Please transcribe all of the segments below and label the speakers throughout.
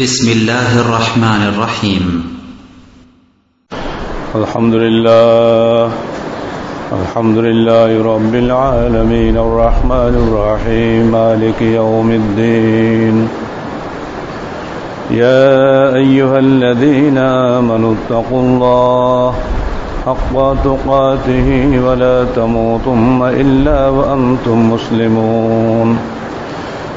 Speaker 1: بسم الله الرحمن الرحيم الحمد لله الحمد لله رب العالمين الرحمن الرحيم مالك يوم الدين يا أيها الذين آمنوا اتقوا الله حق تقاته ولا تموتن إلا وأنتم مسلمون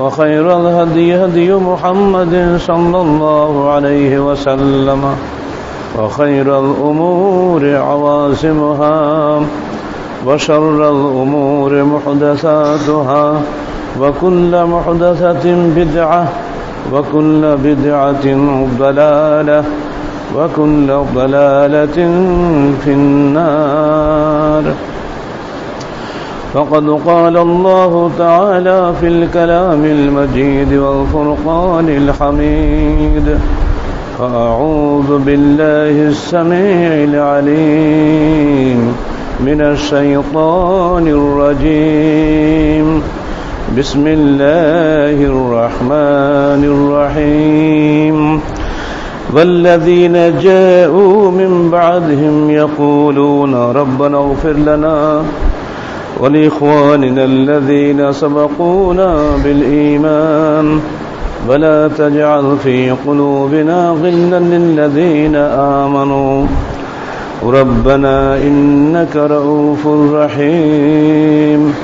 Speaker 1: وخير الهدي هدي محمد صلى الله عليه وسلم وخير الأمور عواصمها وشر الأمور محدثاتها وكل محدثة بدعة وكل بدعة ضلالة وكل ضلالة في النار فقد قال الله تعالى في الكلام المجيد والفرقان الحميد فأعوذ بالله السميع العليم من الشيطان الرجيم بسم الله الرحمن الرحيم والذين جاءوا من بعدهم يقولون ربنا اغفر لنا ولإخواننا الذين سبقونا بالإيمان ولا تجعل في قلوبنا غلا للذين آمنوا ربنا إنك رؤوف رحيم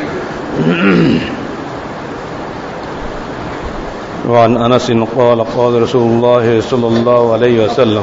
Speaker 1: وعن أنس قال قال رسول الله صلى الله عليه وسلم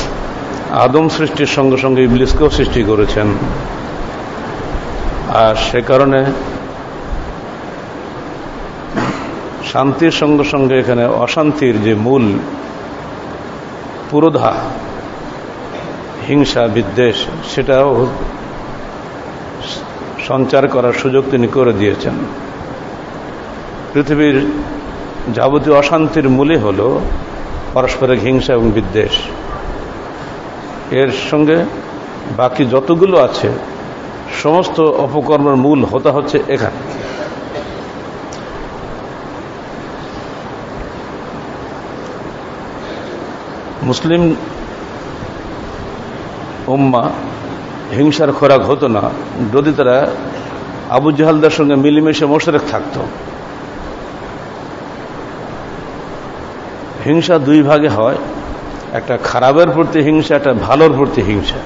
Speaker 1: আদম সৃষ্টির সঙ্গে সঙ্গে ইবলিসকেও সৃষ্টি করেছেন আর সে কারণে শান্তির সঙ্গে সঙ্গে এখানে অশান্তির যে মূল পুরোধা হিংসা বিদ্বেষ সেটাও সঞ্চার করার সুযোগ তিনি করে দিয়েছেন পৃথিবীর যাবতীয় অশান্তির মূলে হল পারস্পরিক হিংসা এবং বিদ্বেষ এর সঙ্গে বাকি যতগুলো আছে সমস্ত অপকর্মের মূল হতা হচ্ছে এখানে মুসলিম উম্মা হিংসার খোরাক হতো না যদি তারা আবু জাহালদার সঙ্গে মিলিমিশে মোশরেক থাকত হিংসা দুই ভাগে হয় একটা খারাপের প্রতি হিংসা একটা ভালোর প্রতি হিংসা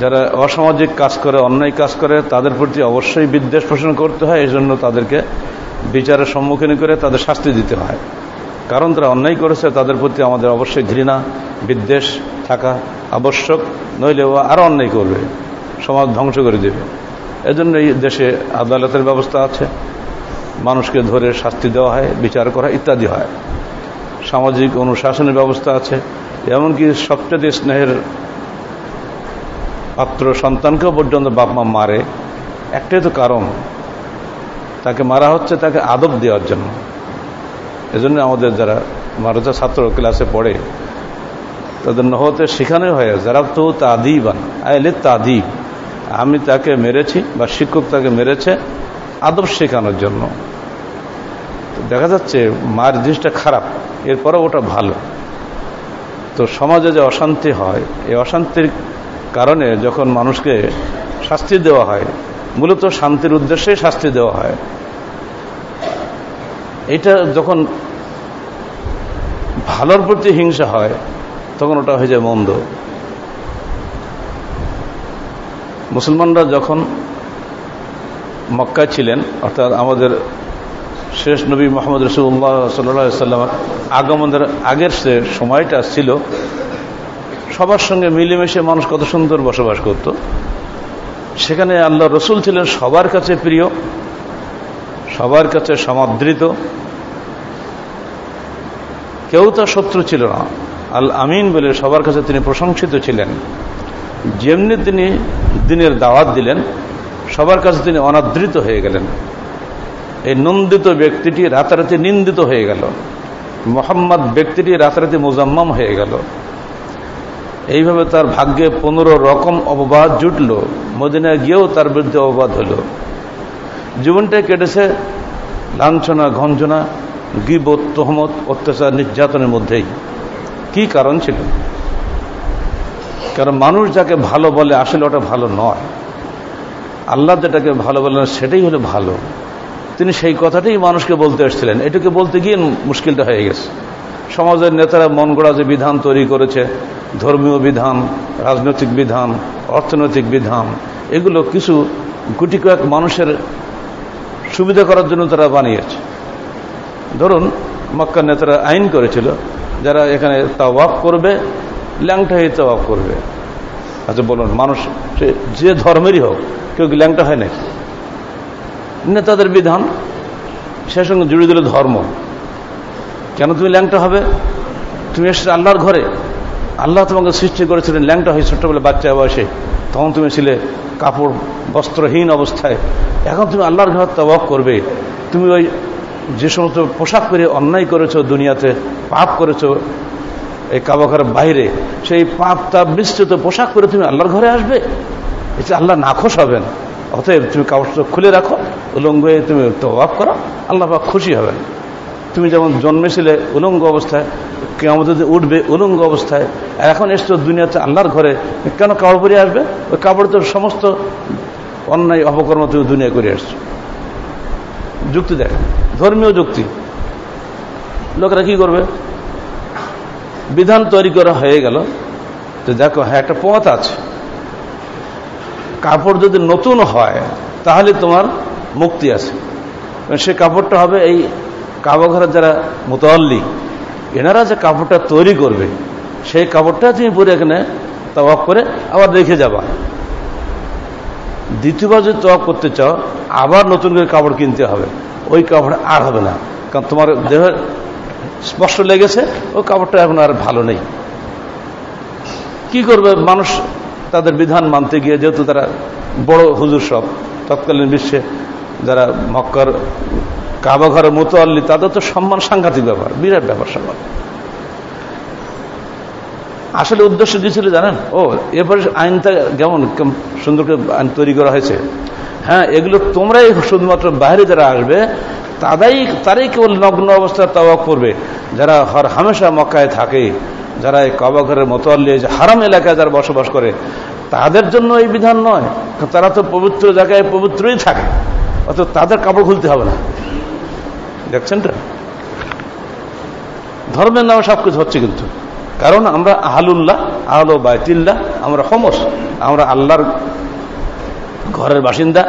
Speaker 1: যারা অসামাজিক কাজ করে অন্যায় কাজ করে তাদের প্রতি অবশ্যই বিদ্বেষ পোষণ করতে হয় এই জন্য তাদেরকে বিচারের সম্মুখীন করে তাদের শাস্তি দিতে হয় কারণ তারা অন্যায় করেছে তাদের প্রতি আমাদের অবশ্যই ঘৃণা বিদ্বেষ থাকা আবশ্যক নইলে ও আরো অন্যায় করবে সমাজ ধ্বংস করে দেবে এজন্য এই দেশে আদালতের ব্যবস্থা আছে মানুষকে ধরে শাস্তি দেওয়া হয় বিচার করা ইত্যাদি হয় সামাজিক অনুশাসনের ব্যবস্থা আছে এমনকি সবচেয়ে স্নেহের পাত্র সন্তানকেও পর্যন্ত বাপ মা মারে একটাই তো কারণ তাকে মারা হচ্ছে তাকে আদব দেওয়ার জন্য এজন্য আমাদের যারা মারাজা ছাত্র ক্লাসে পড়ে তাদের নহতে শেখানো হয় যারা তো তাদিবান আইলে তাদি আমি তাকে মেরেছি বা শিক্ষক তাকে মেরেছে আদব শেখানোর জন্য দেখা যাচ্ছে মার জিনিসটা খারাপ এরপরে ওটা ভালো তো সমাজে যে অশান্তি হয় এই অশান্তির কারণে যখন মানুষকে শাস্তি দেওয়া হয় মূলত শান্তির উদ্দেশ্যে শাস্তি দেওয়া হয় এটা যখন ভালোর প্রতি হিংসা হয় তখন ওটা হয়ে যায় মন্দ মুসলমানরা যখন মক্কায় ছিলেন অর্থাৎ আমাদের শেষ নবী মোহাম্মদ রসুল্লাহ সাল্লা সাল্লাম আগমনের আগের সে সময়টা ছিল সবার সঙ্গে মিলেমিশে মানুষ কত সুন্দর বসবাস করত সেখানে আল্লাহ রসুল ছিলেন সবার কাছে প্রিয় সবার কাছে সমাদৃত কেউ তার শত্রু ছিল না আল আমিন বলে সবার কাছে তিনি প্রশংসিত ছিলেন যেমনি তিনি দিনের দাওয়াত দিলেন সবার কাছে তিনি অনাদৃত হয়ে গেলেন এই নন্দিত ব্যক্তিটি রাতারাতি নিন্দিত হয়ে গেল মোহাম্মদ ব্যক্তিটি রাতারাতি মোজাম্মাম হয়ে গেল এইভাবে তার ভাগ্যে পনেরো রকম অববাদ জুটল মদিনা গিয়েও তার বিরুদ্ধে অববাদ হল জীবনটা কেটেছে লাঞ্ছনা ঘঞ্জনা গিব তহমত অত্যাচার নির্যাতনের মধ্যেই কি কারণ ছিল কারণ মানুষ যাকে ভালো বলে আসলে ওটা ভালো নয় আল্লাহ যেটাকে ভালো বলে সেটাই হলো ভালো তিনি সেই কথাটাই মানুষকে বলতে এসেছিলেন এটাকে বলতে গিয়ে মুশকিলটা হয়ে গেছে সমাজের নেতারা মন গড়া যে বিধান তৈরি করেছে ধর্মীয় বিধান রাজনৈতিক বিধান অর্থনৈতিক বিধান এগুলো কিছু গুটি কয়েক মানুষের সুবিধা করার জন্য তারা বানিয়েছে ধরুন মক্কা নেতারা আইন করেছিল যারা এখানে তাওয়াফ করবে ল্যাংটা হয়ে তাওয়াফ করবে আচ্ছা বলুন মানুষ যে ধর্মেরই হোক কেউ কি ল্যাংটা হয় নাকি নেতাদের বিধান সে সঙ্গে জুড়ে দিল ধর্ম কেন তুমি ল্যাংটা হবে তুমি এসে আল্লাহর ঘরে আল্লাহ তোমাকে সৃষ্টি করেছিলেন ল্যাংটা হয়ে ছোট্টবেলা বাচ্চা বয়সে তখন তুমি ছিলে কাপড় বস্ত্রহীন অবস্থায় এখন তুমি আল্লাহর ঘর তবাব করবে তুমি ওই যে সমস্ত পোশাক পরে অন্যায় করেছো দুনিয়াতে পাপ করেছো এই কাবাঘরের বাইরে সেই পাপ তাপ বিস্তৃত পোশাক পরে তুমি আল্লাহর ঘরে আসবে এটা আল্লাহ নাখোশ হবেন অতএব তুমি কাপড় খুলে রাখো উলঙ্গ হয়ে তুমি তবাব করো আল্লাহ পাক খুশি হবেন তুমি যেমন জন্মেছিলে উলঙ্গ অবস্থায় কেমন উঠবে উলঙ্গ অবস্থায় আর এখন এসছো দুনিয়াতে আল্লাহর ঘরে কেন কাপড় পরে আসবে ওই কাপড় তো সমস্ত অন্যায় অপকর্ম তুমি দুনিয়া করে আসছো যুক্তি দেখ ধর্মীয় যুক্তি লোকেরা কি করবে বিধান তৈরি করা হয়ে গেল তো দেখো হ্যাঁ একটা পথ আছে কাপড় যদি নতুন হয় তাহলে তোমার মুক্তি আছে সে কাপড়টা হবে এই কাবাঘরের যারা মোতাল্লি এনারা যে কাপড়টা তৈরি করবে সেই কাপড়টা তুমি পরে এখানে তবাক করে আবার রেখে যাবা দ্বিতীয়বার যদি তবাক করতে চাও আবার নতুন করে কাপড় কিনতে হবে ওই কাপড় আর হবে না কারণ তোমার দেহ স্পষ্ট লেগেছে ওই কাপড়টা এখন আর ভালো নেই কি করবে মানুষ তাদের বিধান মানতে গিয়ে যেহেতু তারা বড় হুজুর সব তৎকালীন বিশ্বে যারা মক্কর কাবা ঘরের মতো আল্লি তাদের তো সম্মান সাংঘাতিক ব্যাপার বিরাট ব্যাপার সম্মান আসলে উদ্দেশ্য কি ছিল জানেন ও এরপরে আইনটা কেমন সুন্দর করে আইন তৈরি করা হয়েছে হ্যাঁ এগুলো তোমরাই শুধুমাত্র বাইরে যারা আসবে তাদাই তারাই কেবল নগ্ন অবস্থা তাওয়া করবে যারা হর হামেশা মক্কায় থাকে যারা এই কবাঘরের মতোয়াল্লি যে হারাম এলাকায় যারা বসবাস করে তাদের জন্য এই বিধান নয় তারা তো পবিত্র জায়গায় পবিত্রই থাকে অত তাদের কাপড় খুলতে হবে না দেখছেন তো ধর্মের নামে সব কিছু হচ্ছে কিন্তু কারণ আমরা আহলুল্লাহ আহল বাইতিল্লাহ আমরা হোমস আমরা আল্লাহর ঘরের বাসিন্দা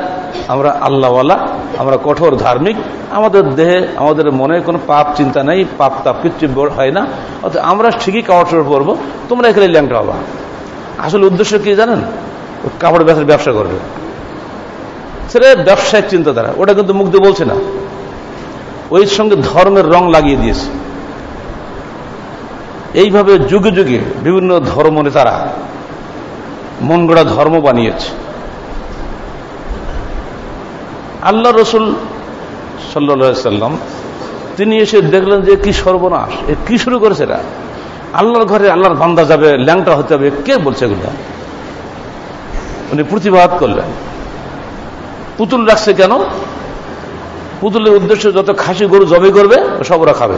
Speaker 1: আমরা আল্লাহওয়ালা আমরা কঠোর ধার্মিক আমাদের দেহে আমাদের মনে কোনো পাপ চিন্তা নেই পাপ তাপ কিচ্ছু হয় না অর্থাৎ আমরা ঠিকই কাপড় পরব তোমরা এখানে ল্যাংটা হবা আসলে উদ্দেশ্য কি জানেন কাপড় ব্যবসার ব্যবসা করবে সেটা ব্যবসায়িক চিন্তাধারা ওটা কিন্তু মুখ দিয়ে বলছে না ওই সঙ্গে ধর্মের রং লাগিয়ে দিয়েছে এইভাবে যুগে যুগে বিভিন্ন ধর্ম নেতারা মন গড়া ধর্ম বানিয়েছে আল্লাহ রসুল সাল্লাম তিনি এসে দেখলেন যে কি সর্বনাশ এ কি শুরু করেছে এরা আল্লাহর ঘরে আল্লাহর বান্দা যাবে ল্যাংটা হতে হবে কে বলছে এগুলো উনি প্রতিবাদ করলেন পুতুল রাখছে কেন পুতুলের উদ্দেশ্য যত খাসি গরু জবে করবে সব ওরা খাবে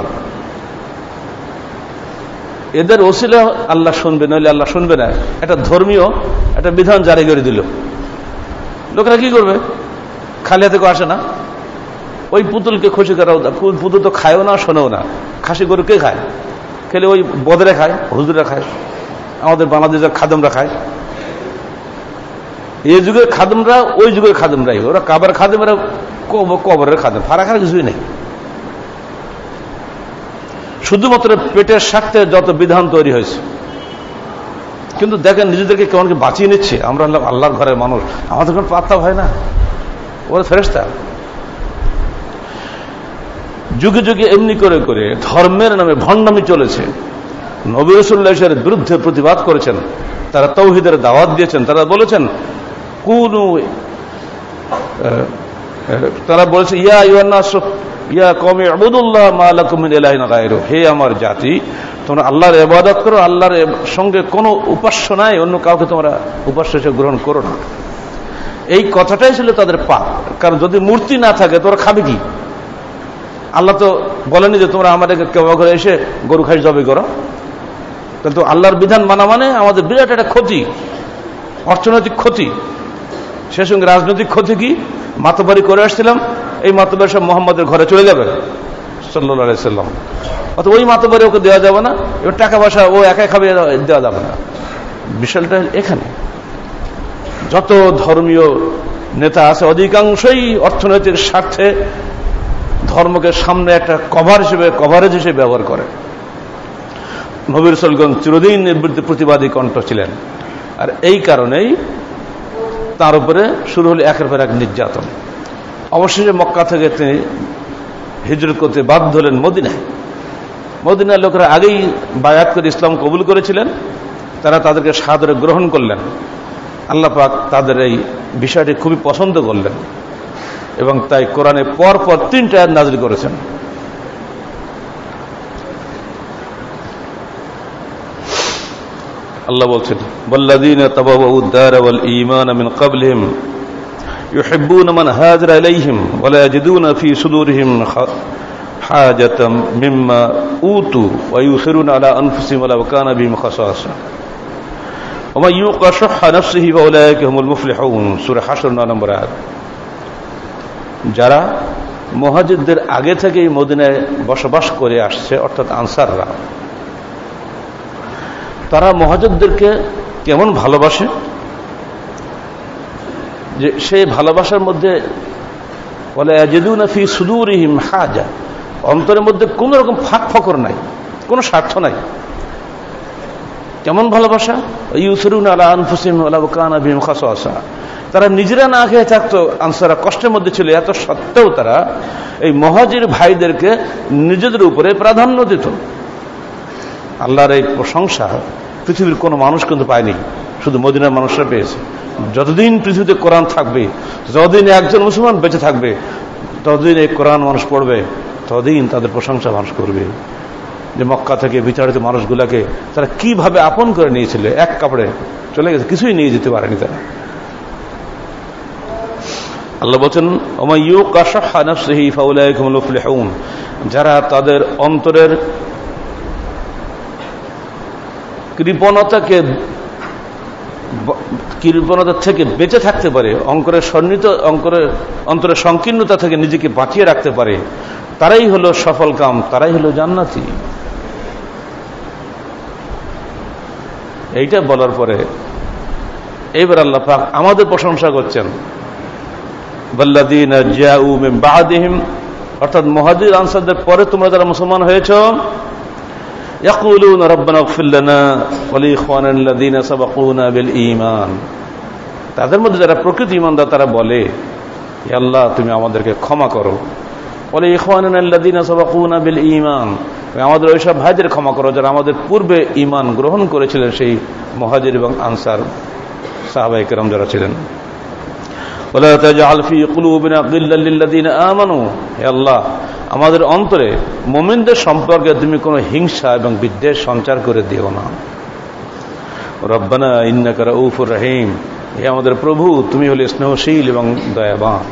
Speaker 1: এদের ওসিলে আল্লাহ শুনবে নইলে আল্লাহ শুনবে না একটা ধর্মীয় একটা বিধান জারি করে দিল লোকেরা কি করবে খালি থেকে আসে না ওই পুতুলকে খুশি করাও পুতুল তো খায়ও না শোনেও না খাসি গরু কে খায় খেলে ওই বদরে খায় হুজুরা খায় আমাদের বাংলাদেশের খাদমরা খায় এই যুগের খাদমরা ওই যুগের খাদমরাই ওরা কাবার খাদেম ওরা কবরের খাদেম ফারাকার কিছুই নেই শুধুমাত্র পেটের স্বার্থে যত বিধান তৈরি হয়েছে কিন্তু দেখেন নিজেদেরকে কি বাঁচিয়ে নিচ্ছে আমরা আল্লাহর ঘরের মানুষ আমাদের কোনো পাত্তা হয় না ওরা ফেরেস্তা যুগে যুগে এমনি করে করে ধর্মের নামে ভণ্ডামি চলেছে নবী রসুল্লাহের বিরুদ্ধে প্রতিবাদ করেছেন তারা তৌহিদের দাওয়াত দিয়েছেন তারা বলেছেন কোন তারা বলেছে হে আমার জাতি তোমরা আল্লাহর ইবাদত করো আল্লাহর সঙ্গে কোনো উপাস্য নাই অন্য কাউকে তোমরা উপাস্য গ্রহণ করো না এই কথাটাই ছিল তাদের পাপ কারণ যদি মূর্তি না থাকে তোরা খাবে কি আল্লাহ তো বলেনি যে তোমরা আমাদেরকে কেবা ঘরে এসে গরু খাই জবে করো কিন্তু আল্লাহর বিধান মানা মানে আমাদের বিরাট একটা ক্ষতি অর্থনৈতিক ক্ষতি সে সঙ্গে রাজনৈতিক ক্ষতি কি মাতবারি করে আসছিলাম এই মাতবারি সব মোহাম্মদের ঘরে চলে যাবে সাল্লাম অত ওই মাতবারি ওকে দেওয়া যাবে না এবার টাকা পয়সা ও একাই খাবে দেওয়া যাবে না বিশালটা এখানে যত ধর্মীয় নেতা আছে অধিকাংশই অর্থনৈতিক স্বার্থে ধর্মকে সামনে একটা কভার হিসেবে কভারেজ হিসেবে ব্যবহার করে নবীর সলগঞ্জ চিরদিন নিবৃত্তি প্রতিবাদী কণ্ঠ ছিলেন আর এই কারণেই তার উপরে শুরু হল একের পর এক নির্যাতন অবশেষে মক্কা থেকে তিনি হিজরত করতে বাধ্য হলেন মদিনায় মদিনার লোকেরা আগেই বায়াত করে ইসলাম কবুল করেছিলেন তারা তাদেরকে সাদরে গ্রহণ করলেন আল্লাহ পাক তাদের এই বিষয়টি খুবই পছন্দ করলেন এবং তাই কোরআনে পর পর তিনটা আয়াত করেছেন আল্লাহ বলছেন বল্লাদিন তাবাউদ্দার ওয়াল ঈমান মিন ক্বাবলিহিম ইউহিব্বুন মান হাজারা ইলাইহিম ওয়ালা ইয়াজিদুন ফি আলা আনফুসিহিম ওয়া লাকানা নম্বর যারা মহাজিদদের আগে থেকেই মদিনায় বসবাস করে আসছে অর্থাৎ আনসাররা তারা মহাজিদদেরকে কেমন ভালোবাসে যে সেই ভালোবাসার মধ্যে বলে ফি সুদুরিহিম হাজা অন্তরের মধ্যে কোন রকম ফাঁক ফকর নাই কোনো স্বার্থ নাই কেমন ভালোবাসা আলা আনফুসিম তারা নিজেরা না খেয়ে থাকতো আনসাররা কষ্টের মধ্যে ছিল এত সত্ত্বেও তারা এই মহাজির ভাইদেরকে নিজেদের উপরে প্রাধান্য দিত আল্লাহর এই প্রশংসা পৃথিবীর কোনো মানুষ কিন্তু পায়নি শুধু মদিনার মানুষরা পেয়েছে যতদিন পৃথিবীতে কোরআন থাকবে যতদিন একজন মুসলমান বেঁচে থাকবে ততদিন এই কোরআন মানুষ পড়বে ততদিন তাদের প্রশংসা মানুষ করবে যে মক্কা থেকে বিচারিত মানুষগুলাকে তারা কিভাবে আপন করে নিয়েছিল এক কাপড়ে চলে গেছে কিছুই নিয়ে যেতে পারেনি তারা আল্লাহ বলছেন যারা তাদের অন্তরের কৃপণতাকে কৃপণতা থেকে বেঁচে থাকতে পারে অঙ্করের সন্নিত অঙ্করের অন্তরের সংকীর্ণতা থেকে নিজেকে বাঁচিয়ে রাখতে পারে তারাই হলো সফল কাম তারাই হলো জান্নাতি এইটা বলার পরে এইবার আল্লাহ পাক আমাদের প্রশংসা করছেন বাল্লাদিন বাহাদিহিম অর্থাৎ মহাজির আনসারদের পরে তোমরা যারা মুসলমান হয়েছ يقولون ربنا اغفر لنا ولإخواننا الذين سبقونا بالإيمان তাদের মধ্যে যারা প্রকৃত ইমানদার তারা বলে আল্লাহ তুমি আমাদেরকে ক্ষমা করো বলে ওই সব বিল ইমান আমাদের ভাইদের ক্ষমা করো যারা আমাদের পূর্বে ইমান গ্রহণ করেছিলেন সেই মহাজির এবং আনসার সাহাবাই কেরাম যারা ছিলেন আল্লাহ আমাদের অন্তরে মোমিনদের সম্পর্কে তুমি কোন হিংসা এবং বিদ্বেষ সঞ্চার করে দিও না রব্বানা ইন্নাকার উফুর রহিম হে আমাদের প্রভু তুমি হলে স্নেহশীল এবং দয়াবান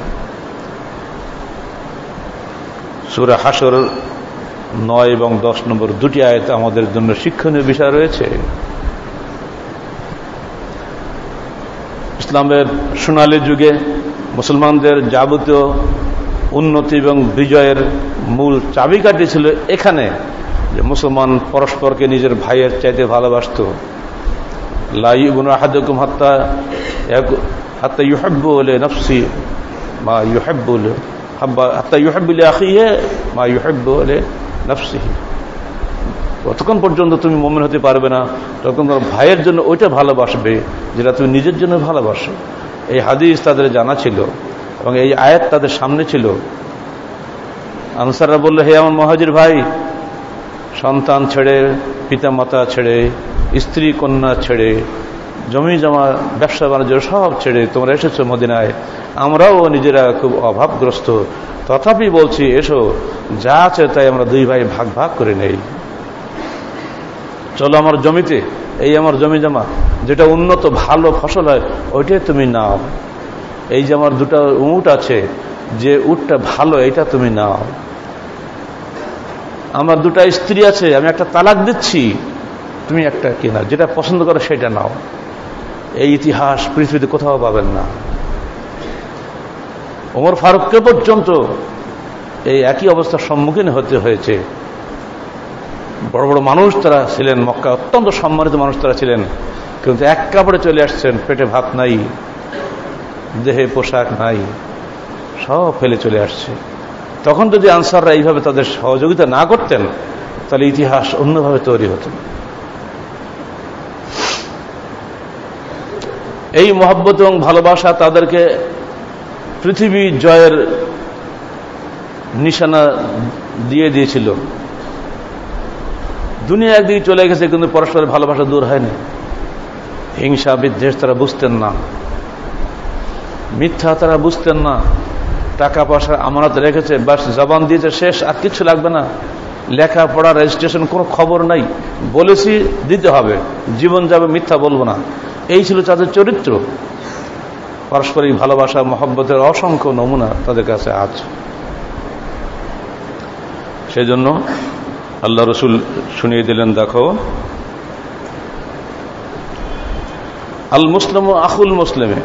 Speaker 1: সুরা হাসর নয় এবং দশ নম্বর দুটি আয়ত আমাদের জন্য শিক্ষণীয় বিষয় রয়েছে ইসলামের সোনালি যুগে মুসলমানদের যাবতীয় উন্নতি এবং বিজয়ের মূল চাবিকাটি ছিল এখানে যে মুসলমান পরস্পরকে নিজের ভাইয়ের চাইতে ভালোবাসত লাইবুন আহাদুকুম হাত্তা হাত্তা ইউহাব্বু বলে নফসি বা ইউহাব্বু হাত্তা যতক্ষণ পর্যন্ত তুমি মমিন হতে পারবে না তখন তোমার ভাইয়ের জন্য ওইটা ভালোবাসবে যেটা তুমি নিজের জন্য ভালোবাসো এই হাদিস তাদের জানা ছিল এবং এই আয়াত তাদের সামনে ছিল আনসাররা বললো হে আমার মহাজির ভাই সন্তান ছেড়ে পিতা মাতা ছেড়ে স্ত্রী কন্যা ছেড়ে জমি জমা ব্যবসা বাণিজ্য সব ছেড়ে তোমরা এসেছো মদিনায় আমরাও নিজেরা খুব অভাবগ্রস্ত তথাপি বলছি এসো যা আছে তাই আমরা দুই ভাই ভাগ ভাগ করে নেই চলো আমার জমিতে এই আমার জমি জমা যেটা উন্নত ভালো ফসল হয় ওইটাই তুমি নাও এই যে আমার দুটা উট আছে যে উটটা ভালো এটা তুমি নাও আমার দুটা স্ত্রী আছে আমি একটা তালাক দিচ্ছি তুমি একটা কিনা যেটা পছন্দ করো সেটা নাও এই ইতিহাস পৃথিবীতে কোথাও পাবেন না ওমর ফারুককে পর্যন্ত এই একই অবস্থার সম্মুখীন হতে হয়েছে বড় বড় মানুষ তারা ছিলেন মক্কা অত্যন্ত সম্মানিত মানুষ তারা ছিলেন কিন্তু এক কাপড়ে চলে আসছেন পেটে ভাত নাই দেহে পোশাক নাই সব ফেলে চলে আসছে তখন যদি আনসাররা এইভাবে তাদের সহযোগিতা না করতেন তাহলে ইতিহাস অন্যভাবে তৈরি হতো এই মহব্বত এবং ভালোবাসা তাদেরকে পৃথিবী জয়ের নিশানা দিয়ে দিয়েছিল দুনিয়া একদিকে চলে গেছে কিন্তু পরস্পরের ভালোবাসা দূর হয়নি হিংসা বিদ্বেষ তারা বুঝতেন না মিথ্যা তারা বুঝতেন না টাকা পয়সা আমানত রেখেছে বাস জবান দিয়েছে শেষ আর কিছু লাগবে না লেখাপড়া রেজিস্ট্রেশন কোনো খবর নাই বলেছি দিতে হবে জীবন যাবে মিথ্যা বলবো না এই ছিল তাদের চরিত্র পারস্পরিক ভালোবাসা মহব্বতের অসংখ্য নমুনা তাদের কাছে আছে সেই জন্য আল্লাহ রসুল শুনিয়ে দিলেন দেখো আল মুসলিম ও আখুল মুসলিমে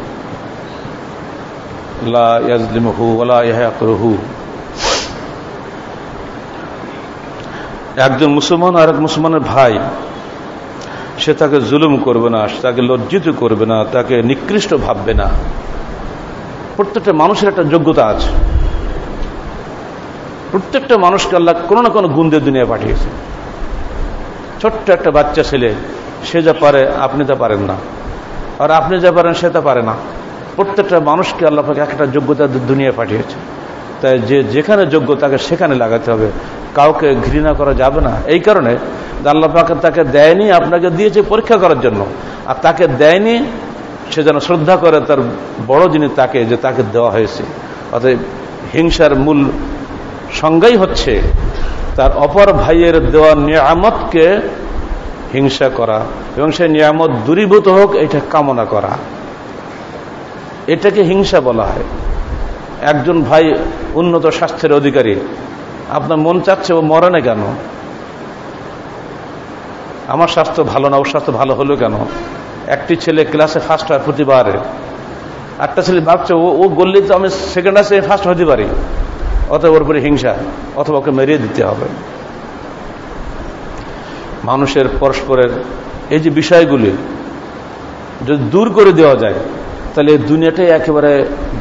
Speaker 1: লা ইয়াজলিমহু ওলা একজন মুসলমান আর এক মুসলমানের ভাই সে তাকে জুলুম করবে না তাকে লজ্জিত করবে না তাকে নিকৃষ্ট ভাববে না প্রত্যেকটা মানুষের একটা যোগ্যতা আছে প্রত্যেকটা মানুষকে আল্লাহ কোনো না কোনো গুণ দিয়ে পাঠিয়েছে ছোট্ট একটা বাচ্চা ছেলে সে যা পারে আপনি তা পারেন না আর আপনি যা পারেন সে তা পারে না প্রত্যেকটা মানুষকে আল্লাহ একটা যোগ্যতা দুনিয়া পাঠিয়েছে তাই যে যেখানে যোগ্য তাকে সেখানে লাগাতে হবে কাউকে ঘৃণা করা যাবে না এই কারণে আল্লাহ পাকে তাকে দেয়নি আপনাকে দিয়েছে পরীক্ষা করার জন্য আর তাকে দেয়নি সে যেন শ্রদ্ধা করে তার বড় যিনি তাকে যে তাকে দেওয়া হয়েছে অতএব হিংসার মূল সংজ্ঞাই হচ্ছে তার অপর ভাইয়ের দেওয়া নিয়ামতকে হিংসা করা এবং সেই নিয়ামত দূরীভূত হোক এটা কামনা করা এটাকে হিংসা বলা হয় একজন ভাই উন্নত স্বাস্থ্যের অধিকারী আপনার মন চাচ্ছে ও মরে না কেন আমার স্বাস্থ্য ভালো না ওর স্বাস্থ্য ভালো হলো কেন একটি ছেলে ক্লাসে ফার্স্ট হয় প্রতিবারে একটা ছেলে ভাবছে ও ও গল্লি তো আমি সেকেন্ড আসে ফার্স্ট হতে পারি অথবা ওর উপরে হিংসা অথবা ওকে মেরিয়ে দিতে হবে মানুষের পরস্পরের এই যে বিষয়গুলি যদি দূর করে দেওয়া যায় তাহলে এই দুনিয়াটাই একেবারে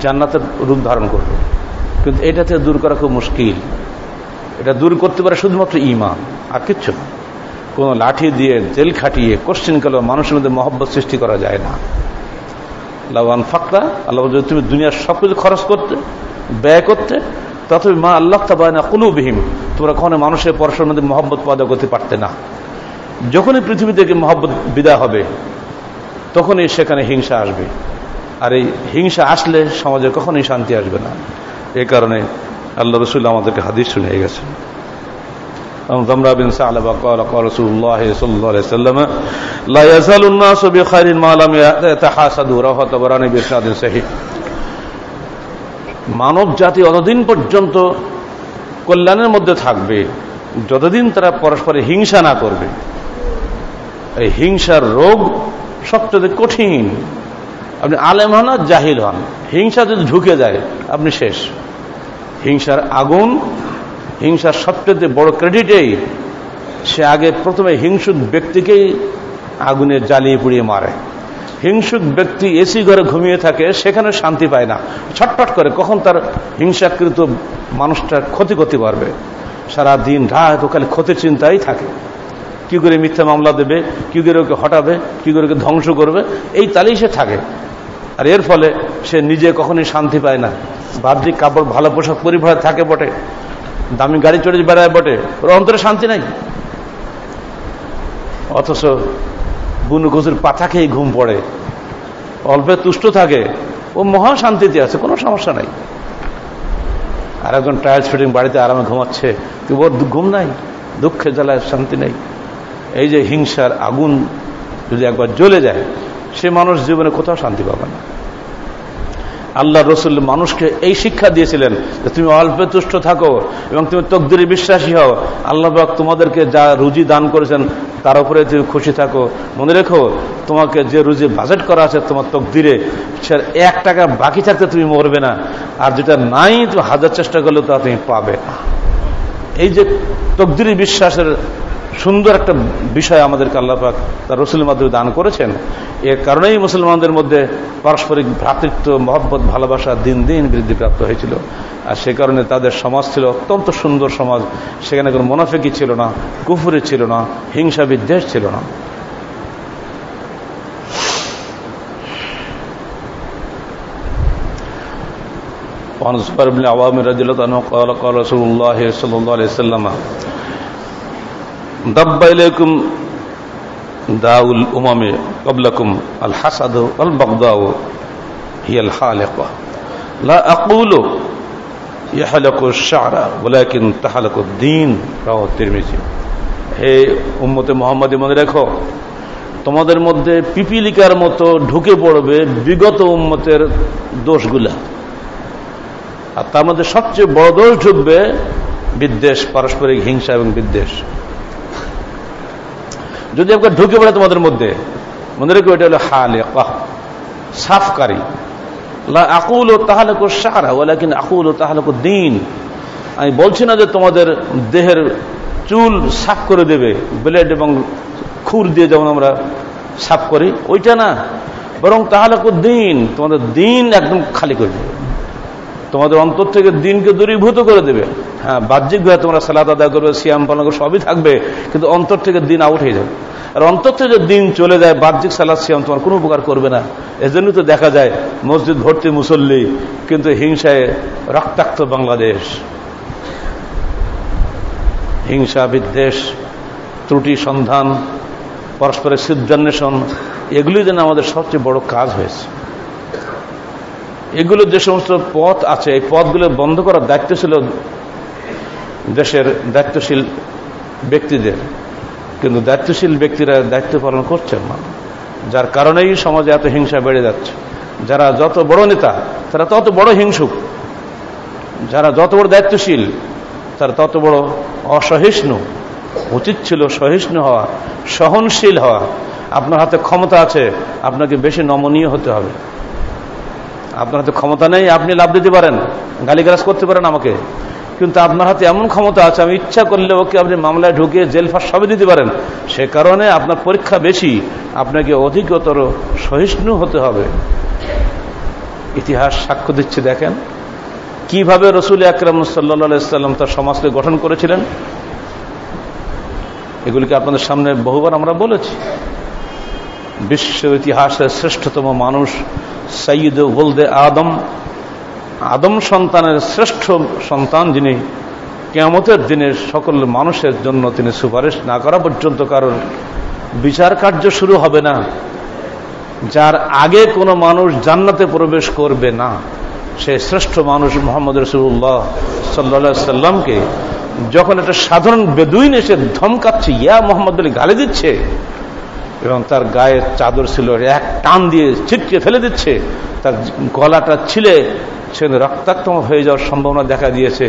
Speaker 1: জান্নাতের রূপ ধারণ করবে কিন্তু এটা থেকে দূর করা খুব মুশকিল এটা দূর করতে পারে শুধুমাত্র ইমান আর কিচ্ছু কোন কোনো লাঠি দিয়ে জেল খাটিয়ে কোশ্চেন কালো মানুষের মধ্যে মহব্বত সৃষ্টি করা যায় না লাভান ফাক্তা আল্লাহ যদি তুমি দুনিয়ার সব কিছু খরচ করতে ব্যয় করতে তথাপি মা আল্লাহ তাবায়না বিহীন তোমরা কখনো মানুষের পরশুর মধ্যে মহব্বত পয়দা করতে পারতে না যখনই পৃথিবী থেকে মহব্বত বিদায় হবে তখনই সেখানে হিংসা আসবে আর এই হিংসা আসলে সমাজে কখনোই শান্তি আসবে না এ কারণে আল্লাহ রসুল আমাদেরকে হাদিস শুনিয়ে গেছেন মানব জাতি অতদিন পর্যন্ত কল্যাণের মধ্যে থাকবে যতদিন তারা পরস্পরে হিংসা না করবে এই হিংসার রোগ সবচেয়ে কঠিন আপনি আলেম হন আর জাহিল হন হিংসা যদি ঢুকে যায় আপনি শেষ হিংসার আগুন হিংসার সবচেয়ে বড় ক্রেডিটেই সে আগে প্রথমে হিংসুক ব্যক্তিকেই আগুনে জ্বালিয়ে পুড়িয়ে মারে হিংসুক ব্যক্তি এসি ঘরে ঘুমিয়ে থাকে সেখানে শান্তি পায় না ছটপট করে কখন তার হিংসাকৃত মানুষটার ক্ষতি করতে পারবে সারা দিন রাত ওখানে ক্ষতির চিন্তাই থাকে কি করে মিথ্যা মামলা দেবে কি করে ওকে হটাবে কি করে ওকে ধ্বংস করবে এই তালেই সে থাকে আর এর ফলে সে নিজে কখনোই শান্তি পায় না বাহ্যিক কাপড় ভালো পোশাক পরিভাবে থাকে বটে দামি গাড়ি চড়ে বেড়ায় বটে ওর অন্তরে শান্তি নাই অথচ বুনু কচুর পাথা খেয়ে ঘুম পড়ে অল্পে তুষ্ট থাকে ও মহা শান্তিতে আছে কোনো সমস্যা নাই আর একজন টায়ার্স ফিটিং বাড়িতে আরামে ঘুমাচ্ছে তুই ওর ঘুম নাই দুঃখে জ্বালায় শান্তি নেই এই যে হিংসার আগুন যদি একবার জ্বলে যায় সে মানুষ জীবনে কোথাও শান্তি পাবে না আল্লাহ রসুল মানুষকে এই শিক্ষা দিয়েছিলেন যে তুমি অল্পে তুষ্ট থাকো এবং তুমি তকদিরে বিশ্বাসী হও আল্লাহ তোমাদেরকে যা রুজি দান করেছেন তার উপরে তুমি খুশি থাকো মনে রেখো তোমাকে যে রুজি বাজেট করা আছে তোমার তকদিরে সে এক টাকা বাকি থাকতে তুমি মরবে না আর যেটা নাই তুমি হাজার চেষ্টা করলে তা তুমি পাবে না এই যে তকদিরি বিশ্বাসের সুন্দর একটা বিষয় আমাদেরকে আল্লাহ তার রসুলের মাধ্যমে দান করেছেন এর কারণেই মুসলমানদের মধ্যে পারস্পরিক ভ্রাতৃত্ব মহব্বত ভালোবাসা দিন দিন বৃদ্ধিপ্রাপ্ত হয়েছিল আর সে কারণে তাদের সমাজ ছিল অত্যন্ত সুন্দর সমাজ সেখানে কোনো মোনাফেকি ছিল না কুফুরি ছিল না হিংসা বিদ্বেষ ছিল না আওয়ামী صبر بن দাব্বাইলাইকুম দাউল উমামে কবলাকুম আল হাসাদ আল বাগদাও হিয়াল হালেক লা আকুলো ইয়াহালাকু শাহরা ওলাকিন তাহালাকু দিন রাহ তিরমিজি হে উম্মতে মোহাম্মদী মনে রেখো তোমাদের মধ্যে পিপিলিকার মতো ঢুকে পড়বে বিগত উম্মতের দোষগুলা আর তার মধ্যে সবচেয়ে বড় দোষ ঢুকবে বিদ্বেষ পারস্পরিক হিংসা এবং বিদ্বেষ যদি একবার ঢুকে পড়ে তোমাদের মধ্যে মনে রেখে ওইটা হলো হালে সাফকারী আকুল ও তাহলে কো সারা ওলাকিন আকুল ও তাহলে কো দিন আমি বলছি না যে তোমাদের দেহের চুল সাফ করে দেবে ব্লেড এবং খুর দিয়ে যেমন আমরা সাফ করি ওইটা না বরং তাহলে দিন তোমাদের দিন একদম খালি করে দেবে তোমাদের অন্তর থেকে দিনকে দূরীভূত করে দেবে হ্যাঁ বাহ্যিক ভাবে তোমরা সালাদ আদায় করবে সিয়াম পালন করবে সবই থাকবে কিন্তু অন্তর থেকে দিন আউট হয়ে যাবে আর অন্তর থেকে যদি দিন চলে যায় বাহ্যিক সালাদ সিয়াম তোমার কোনো উপকার করবে না এজন্য তো দেখা যায় মসজিদ ভর্তি মুসল্লি কিন্তু হিংসায় রক্তাক্ত বাংলাদেশ হিংসা বিদ্বেষ ত্রুটি সন্ধান পরস্পরের সিদ্ধান্বেষণ এগুলি যেন আমাদের সবচেয়ে বড় কাজ হয়েছে এগুলো যে সমস্ত পথ আছে এই পথগুলো বন্ধ করার দায়িত্ব ছিল দেশের দায়িত্বশীল ব্যক্তিদের কিন্তু দায়িত্বশীল ব্যক্তিরা দায়িত্ব পালন করছেন না যার কারণেই সমাজে এত হিংসা বেড়ে যাচ্ছে যারা যত বড় নেতা তারা তত বড় হিংসুক যারা যত বড় দায়িত্বশীল তারা তত বড় অসহিষ্ণু উচিত ছিল সহিষ্ণু হওয়া সহনশীল হওয়া আপনার হাতে ক্ষমতা আছে আপনাকে বেশি নমনীয় হতে হবে আপনার হাতে ক্ষমতা নেই আপনি লাভ দিতে পারেন গালিগালাজ করতে পারেন আমাকে কিন্তু আপনার হাতে এমন ক্ষমতা আছে আমি ইচ্ছা করলে ওকে আপনি মামলায় ঢুকিয়ে জেল ফাঁস সবই দিতে পারেন সে কারণে আপনার পরীক্ষা বেশি আপনাকে অধিকতর সহিষ্ণু হতে হবে ইতিহাস সাক্ষ্য দিচ্ছে দেখেন কিভাবে রসুল আকরাম সাল্লা সাল্লাম তার সমাজকে গঠন করেছিলেন এগুলিকে আপনাদের সামনে বহুবার আমরা বলেছি বিশ্বের ইতিহাসের শ্রেষ্ঠতম মানুষ সঈদ ওলদে আদম আদম সন্তানের শ্রেষ্ঠ সন্তান যিনি কেমতের দিনে সকল মানুষের জন্য তিনি সুপারিশ না করা পর্যন্ত কারণ বিচার কার্য শুরু হবে না যার আগে কোনো মানুষ জান্নাতে প্রবেশ করবে না সে শ্রেষ্ঠ মানুষ মোহাম্মদ রসুল্লাহ সাল্লা সাল্লামকে যখন একটা সাধারণ বেদুইন এসে ধমকাচ্ছে ইয়া মোহাম্মদ আলী গালি দিচ্ছে এবং তার গায়ের চাদর ছিল এক টান দিয়ে ছিটকে ফেলে দিচ্ছে তার গলাটা ছিলে সে রক্তাক্তম হয়ে যাওয়ার সম্ভাবনা দেখা দিয়েছে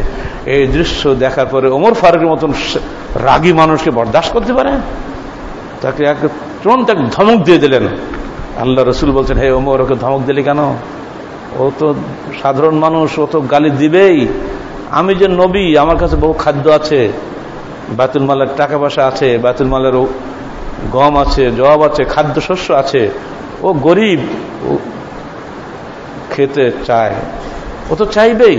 Speaker 1: এই দৃশ্য দেখার পরে ওমর ফারুকের মতন রাগী মানুষকে বরদাস্ত করতে পারে তাকে এক তুরন্ত এক ধমক দিয়ে দিলেন আল্লাহ রসুল বলছেন হে ওমর ওকে ধমক দিলি কেন ও তো সাধারণ মানুষ ও তো গালি দিবেই আমি যে নবী আমার কাছে বহু খাদ্য আছে বাতুল মালার টাকা পয়সা আছে বাতুল মালের গম আছে জব আছে খাদ্যশস্য আছে ও গরিব খেতে চায় ও তো চাইবেই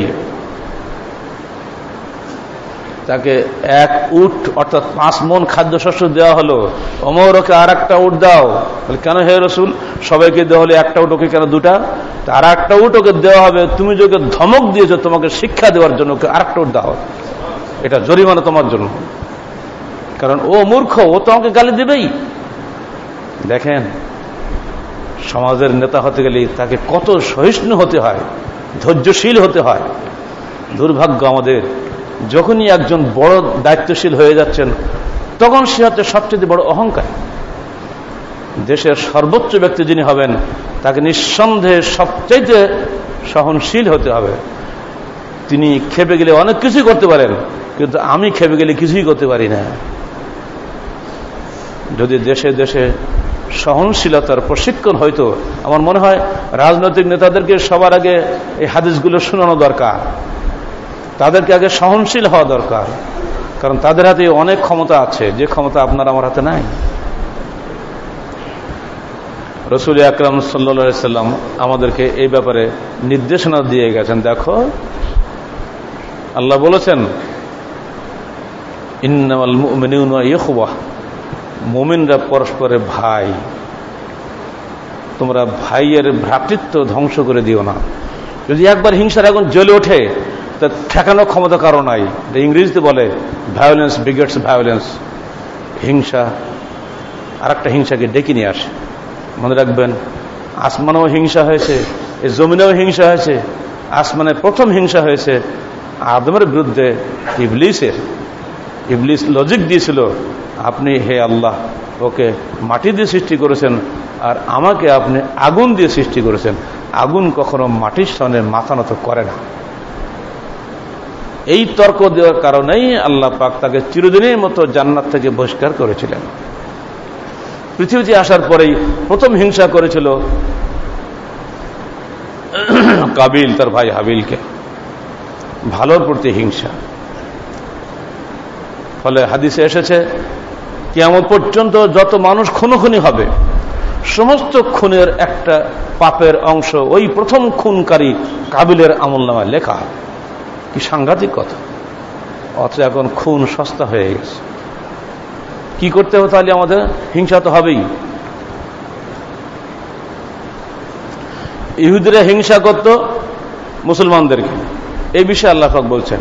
Speaker 1: তাকে এক উঠ অর্থাৎ পাঁচ মন খাদ্যশস্য দেওয়া হলো অমর ওকে আর একটা উঠ দাও কেন হে রসুল সবাইকে দেওয়া হলে একটা উঠ ওকে কেন দুটা আর একটা উঠ ওকে দেওয়া হবে তুমি যে ওকে ধমক দিয়েছ তোমাকে শিক্ষা দেওয়ার জন্য ওকে আর একটা উঠ দেওয়া এটা জরিমানা তোমার জন্য কারণ ও মূর্খ ও তো আমাকে গালি দেবেই দেখেন সমাজের নেতা হতে গেলে তাকে কত সহিষ্ণু হতে হয় ধৈর্যশীল হতে হয় দুর্ভাগ্য আমাদের যখনই একজন বড় দায়িত্বশীল হয়ে যাচ্ছেন তখন সে হচ্ছে সবচেয়ে বড় অহংকার দেশের সর্বোচ্চ ব্যক্তি যিনি হবেন তাকে নিঃসন্দেহে সবচেয়ে সহনশীল হতে হবে তিনি খেপে গেলে অনেক কিছুই করতে পারেন কিন্তু আমি খেপে গেলে কিছুই করতে পারি না যদি দেশে দেশে সহনশীলতার প্রশিক্ষণ হয়তো আমার মনে হয় রাজনৈতিক নেতাদেরকে সবার আগে এই হাদিসগুলো শোনানো দরকার তাদেরকে আগে সহনশীল হওয়া দরকার কারণ তাদের হাতে অনেক ক্ষমতা আছে যে ক্ষমতা আপনার আমার হাতে নাই রসুল আকরাম সাল্লা সাল্লাম আমাদেরকে এই ব্যাপারে নির্দেশনা দিয়ে গেছেন দেখো আল্লাহ বলেছেন ইয়ুবাহ মোমিনরা পরস্পরে ভাই তোমরা ভাইয়ের ভ্রাতৃত্ব ধ্বংস করে দিও না যদি একবার হিংসার এখন জ্বলে ওঠে তা ঠেকানো ক্ষমতা কারো নাই ইংরেজিতে বলে ভায়োলেন্স বিগেটস ভায়োলেন্স হিংসা আর একটা হিংসাকে ডেকে নিয়ে আসে মনে রাখবেন আসমানেও হিংসা হয়েছে এই জমিনেও হিংসা হয়েছে আসমানে প্রথম হিংসা হয়েছে আদমের বিরুদ্ধে ইবলিসের ইবলিস লজিক দিয়েছিল আপনি হে আল্লাহ ওকে মাটি দিয়ে সৃষ্টি করেছেন আর আমাকে আপনি আগুন দিয়ে সৃষ্টি করেছেন আগুন কখনো মাটির সামনে মাথা নত করে না এই তর্ক দেওয়ার কারণেই আল্লাহ পাক তাকে চিরদিনের মতো জান্নাত থেকে বহিষ্কার করেছিলেন পৃথিবীতে আসার পরেই প্রথম হিংসা করেছিল কাবিল তার ভাই হাবিলকে ভালোর প্রতি হিংসা ফলে হাদিসে এসেছে কিয়ামত পর্যন্ত যত মানুষ খুনোখুনি হবে সমস্ত খুনের একটা পাপের অংশ ওই প্রথম খুনকারী কাবিলের আমল নামায় লেখা কি সাংঘাতিক কথা অথচ এখন খুন সস্তা হয়ে গেছে কি করতে হবে তাহলে আমাদের হিংসা তো হবেই ইহুদিরা হিংসা করত মুসলমানদেরকে এই বিষয়ে আল্লাহ বলছেন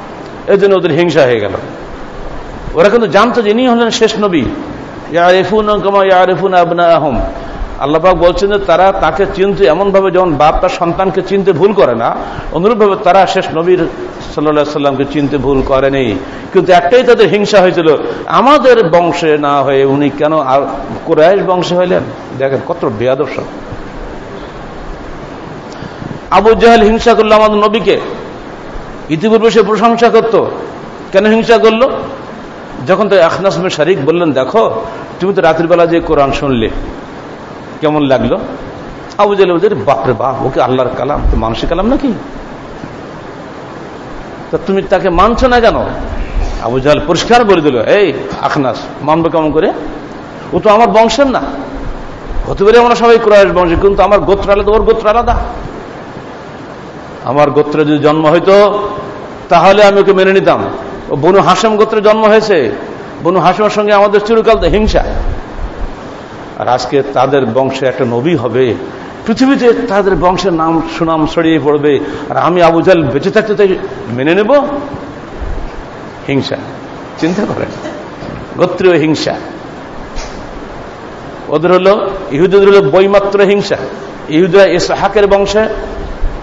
Speaker 1: এই জন্য ওদের হিংসা হয়ে গেল ওরা কিন্তু জানতো যে ইনি হলেন শেষ নবী আল্লাহবাক বলছেন যে তারা তাকে চিনতে যেমন বাপ তার সন্তানকে চিনতে ভুল করে না তারা শেষ নবীর সাল্লা সাল্লামকে চিনতে ভুল করেনি কিন্তু একটাই তাদের হিংসা হয়েছিল আমাদের বংশে না হয়ে উনি কেন কোরআশ বংশে হইলেন দেখেন কত বেয়াদব আবু জাহেল হিংসা করলো আমাদের নবীকে ইতিপূর্বে সে প্রশংসা করত কেন হিংসা করলো যখন তো আখনাসমে শারিক বললেন দেখো তুমি তো রাত্রিবেলা যে কোরআন শুনলে কেমন লাগলো আবু জেলে বলছে বাপরে বাপ ওকে আল্লাহর কালাম তো মানুষের কালাম নাকি তা তুমি তাকে মানছো না কেন আবু জাল পরিষ্কার বলে দিল এই আখনাস মানবে কেমন করে ও তো আমার বংশের না হতে পারে আমরা সবাই ক্রয়ের বংশ কিন্তু আমার গোত্র আলাদা ওর গোত্র আলাদা আমার গোত্রে যদি জন্ম হইতো তাহলে আমি ওকে মেনে নিতাম ও বনু হাসেম গোত্রে জন্ম হয়েছে বনু হাসেমের সঙ্গে আমাদের চিরকাল হিংসা আর আজকে তাদের বংশে একটা নবী হবে পৃথিবীতে তাদের বংশের নাম সুনাম ছড়িয়ে পড়বে আর আমি আবুজাল বেঁচে থাকতে তাই মেনে নেব হিংসা চিন্তা করেন গোত্রীয় হিংসা ওদের হলো ইহুদের হলো বইমাত্র হিংসা ইহুদরা ইসহাকের বংশে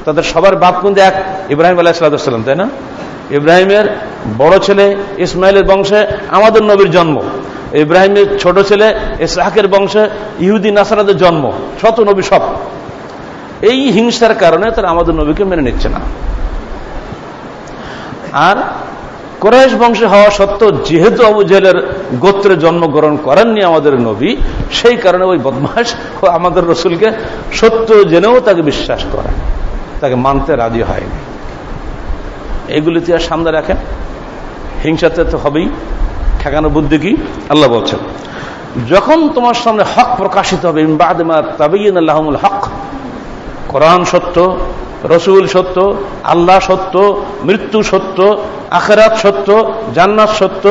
Speaker 1: তাদের সবার বাপ কিন্তু এক ইব্রাহিম আলাহিসাল্লাম তাই না ইব্রাহিমের বড় ছেলে ইসমাইলের বংশে আমাদের নবীর জন্ম ইব্রাহিমের ছোট ছেলে ইসাহের বংশে ইহুদি নাসারাদের জন্ম শত নবী সব এই হিংসার কারণে তারা আমাদের নবীকে মেনে নিচ্ছে না আর কোরআশ বংশে হওয়া সত্ত্বেও যেহেতু আবু জেলের গোত্রে জন্মগ্রহণ করেননি আমাদের নবী সেই কারণে ওই বদমাস আমাদের রসুলকে সত্য জেনেও তাকে বিশ্বাস করেন তাকে মানতে রাজি হয়নি তুই আর সামনে রাখেন হিংসা তো হবেই ঠেকানো বুদ্ধি কি আল্লাহ বলছেন যখন তোমার সামনে হক প্রকাশিত হবে আল্লাহমুল হক কোরআন সত্য রসুল সত্য আল্লাহ সত্য মৃত্যু সত্য আখেরাত সত্য জান্নাত সত্য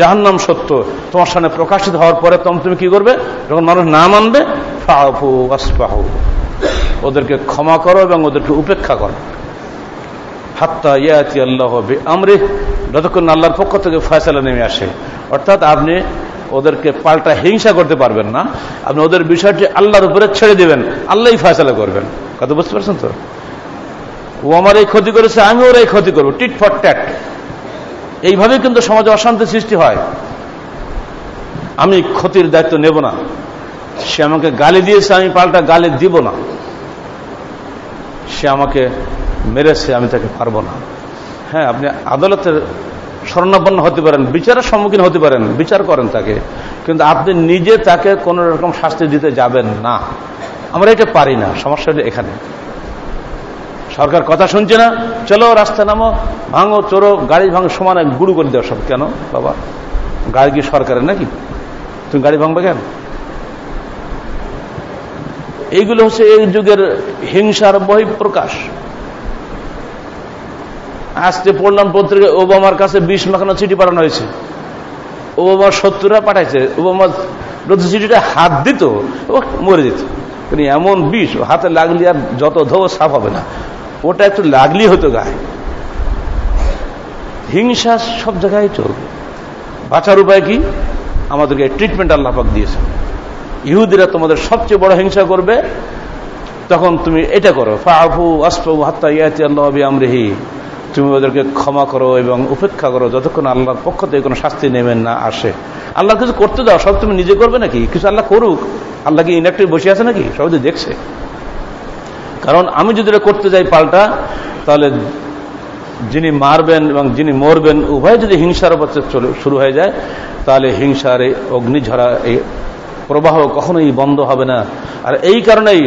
Speaker 1: জাহান্নাম সত্য তোমার সামনে প্রকাশিত হওয়ার পরে তখন তুমি কি করবে যখন মানুষ না মানবে ফাহু আসফাহু ওদেরকে ক্ষমা করো এবং ওদেরকে উপেক্ষা করো হাত্তা ইয়াতি আল্লাহ হবে আমরে যতক্ষণ আল্লাহর পক্ষ থেকে ফয়সালা নেমে আসে অর্থাৎ আপনি ওদেরকে পাল্টা হিংসা করতে পারবেন না আপনি ওদের বিষয়টি আল্লাহর উপরে ছেড়ে দেবেন আল্লাহ ফয়সালা করবেন কত বুঝতে পারছেন তো ও আমার এই ক্ষতি করেছে আমি ওর এই ক্ষতি করবো টিট ফর ট্যাট এইভাবে কিন্তু সমাজে অশান্তি সৃষ্টি হয় আমি ক্ষতির দায়িত্ব নেব না সে আমাকে গালি দিয়েছে আমি পাল্টা গালি দিব না সে আমাকে মেরেছে আমি তাকে পারবো না হ্যাঁ আপনি আদালতের স্বর্ণাপন্ন হতে পারেন বিচারের সম্মুখীন হতে পারেন বিচার করেন তাকে কিন্তু আপনি নিজে তাকে কোন রকম শাস্তি দিতে যাবেন না আমরা এটা পারি না সমস্যা এখানে সরকার কথা শুনছে না চলো রাস্তা নামো ভাঙো চোরো গাড়ি ভাঙো সমানে গুরু করে দেওয়া সব কেন বাবা গাড়ি কি সরকারের নাকি তুমি গাড়ি ভাঙবে কেন এইগুলো হচ্ছে এই যুগের হিংসার বহিঃপ্রকাশ আজকে পড়লাম পত্রিকা ওবামার কাছে বিষ মাখানো চিঠি পাঠানো হয়েছে ওবামার শত্রুরা পাঠাইছে ওবামার প্রতি চিঠিটা হাত দিত ও মরে দিত মানে এমন বিষ হাতে লাগলি আর যত ধো সাফ হবে না ওটা একটু লাগলি হতো গায়ে হিংসা সব জায়গায় চলবে বাঁচার উপায় কি আমাদেরকে ট্রিটমেন্ট আল্লাপাক দিয়েছে ইহুদিরা তোমাদের সবচেয়ে বড় হিংসা করবে তখন তুমি এটা করো আসফু হাত্তা ইয়াতি আল্লাহ আমরিহি তুমি ওদেরকে ক্ষমা করো এবং উপেক্ষা করো যতক্ষণ আল্লাহর পক্ষ থেকে কোনো শাস্তি নেবেন না আসে আল্লাহ কিছু করতে দাও সব তুমি নিজে করবে নাকি কিছু আল্লাহ করুক আল্লাহ কি ইনঅ্যাক্টিভ বসে আছে নাকি সবাই যদি দেখছে কারণ আমি যদি এটা করতে যাই পাল্টা তাহলে যিনি মারবেন এবং যিনি মরবেন উভয় যদি হিংসার উপর চলে শুরু হয়ে যায় তাহলে হিংসার এই অগ্নিঝরা এই প্রবাহ কখনোই বন্ধ হবে না আর এই কারণেই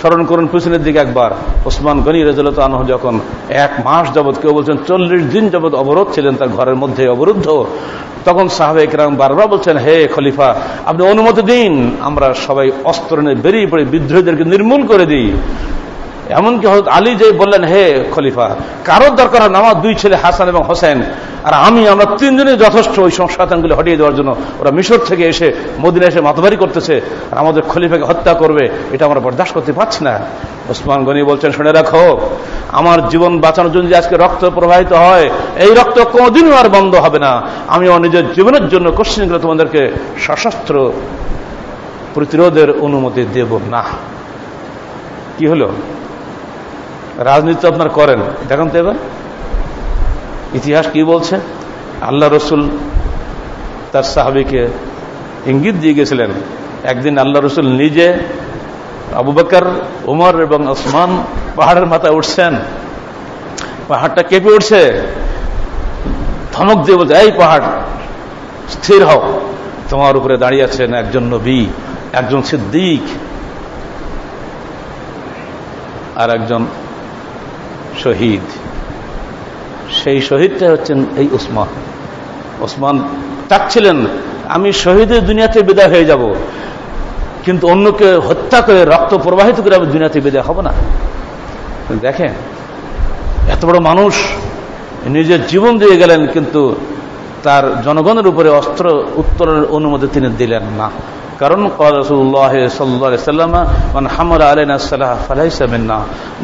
Speaker 1: স্মরণ করুন পুসিনের দিকে একবার ওসমান গনি রেজলত আনহ যখন এক মাস যাবৎ কেউ বলছেন চল্লিশ দিন যাবৎ অবরোধ ছিলেন তার ঘরের মধ্যে অবরুদ্ধ তখন সাহাবে একরাম বারবার বলছেন হে খলিফা আপনি অনুমতি দিন আমরা সবাই অস্ত্র নিয়ে বেরিয়ে পড়ে বিদ্রোহীদেরকে নির্মূল করে দিই এমনকি হজরত আলী যে বললেন হে খলিফা কারোর দরকার হয় আমার দুই ছেলে হাসান এবং হোসেন আর আমি আমরা তিনজনের যথেষ্ট ওই সংস্থানগুলি হটিয়ে দেওয়ার জন্য ওরা মিশর থেকে এসে মদিনা এসে মাতবারি করতেছে আর আমাদের খলিফাকে হত্যা করবে এটা আমরা বরদাস্ত করতে পারছি না ওসমান গনি বলছেন শুনে রাখো আমার জীবন বাঁচানোর জন্য যে আজকে রক্ত প্রবাহিত হয় এই রক্ত কোনোদিনও আর বন্ধ হবে না আমি আমার নিজের জীবনের জন্য কোশ্চিনগুলো তোমাদেরকে সশস্ত্র প্রতিরোধের অনুমতি দেব না কি হলো রাজনীতি আপনার করেন দেখেন তো এবার ইতিহাস কি বলছে আল্লাহ রসুল তার সাহাবিকে ইঙ্গিত দিয়ে গেছিলেন একদিন আল্লাহ রসুল নিজে আবু বাকর উমর এবং আসমান পাহাড়ের মাথায় উঠছেন পাহাড়টা কেঁপে উঠছে ধমক দিয়ে বলছে এই পাহাড় স্থির হও তোমার উপরে দাঁড়িয়ে আছেন একজন নবী একজন সিদ্দিক আর একজন শহীদ সেই শহীদটা হচ্ছেন এই উসমান ওসমান চাচ্ছিলেন আমি শহীদের দুনিয়াতে বিদায় হয়ে যাব কিন্তু অন্যকে হত্যা করে রক্ত প্রবাহিত করে আমি দুনিয়াতে বিদায় হব না দেখেন এত বড় মানুষ নিজের জীবন দিয়ে গেলেন কিন্তু তার জনগণের উপরে অস্ত্র উত্তরের অনুমতি তিনি দিলেন না কারণ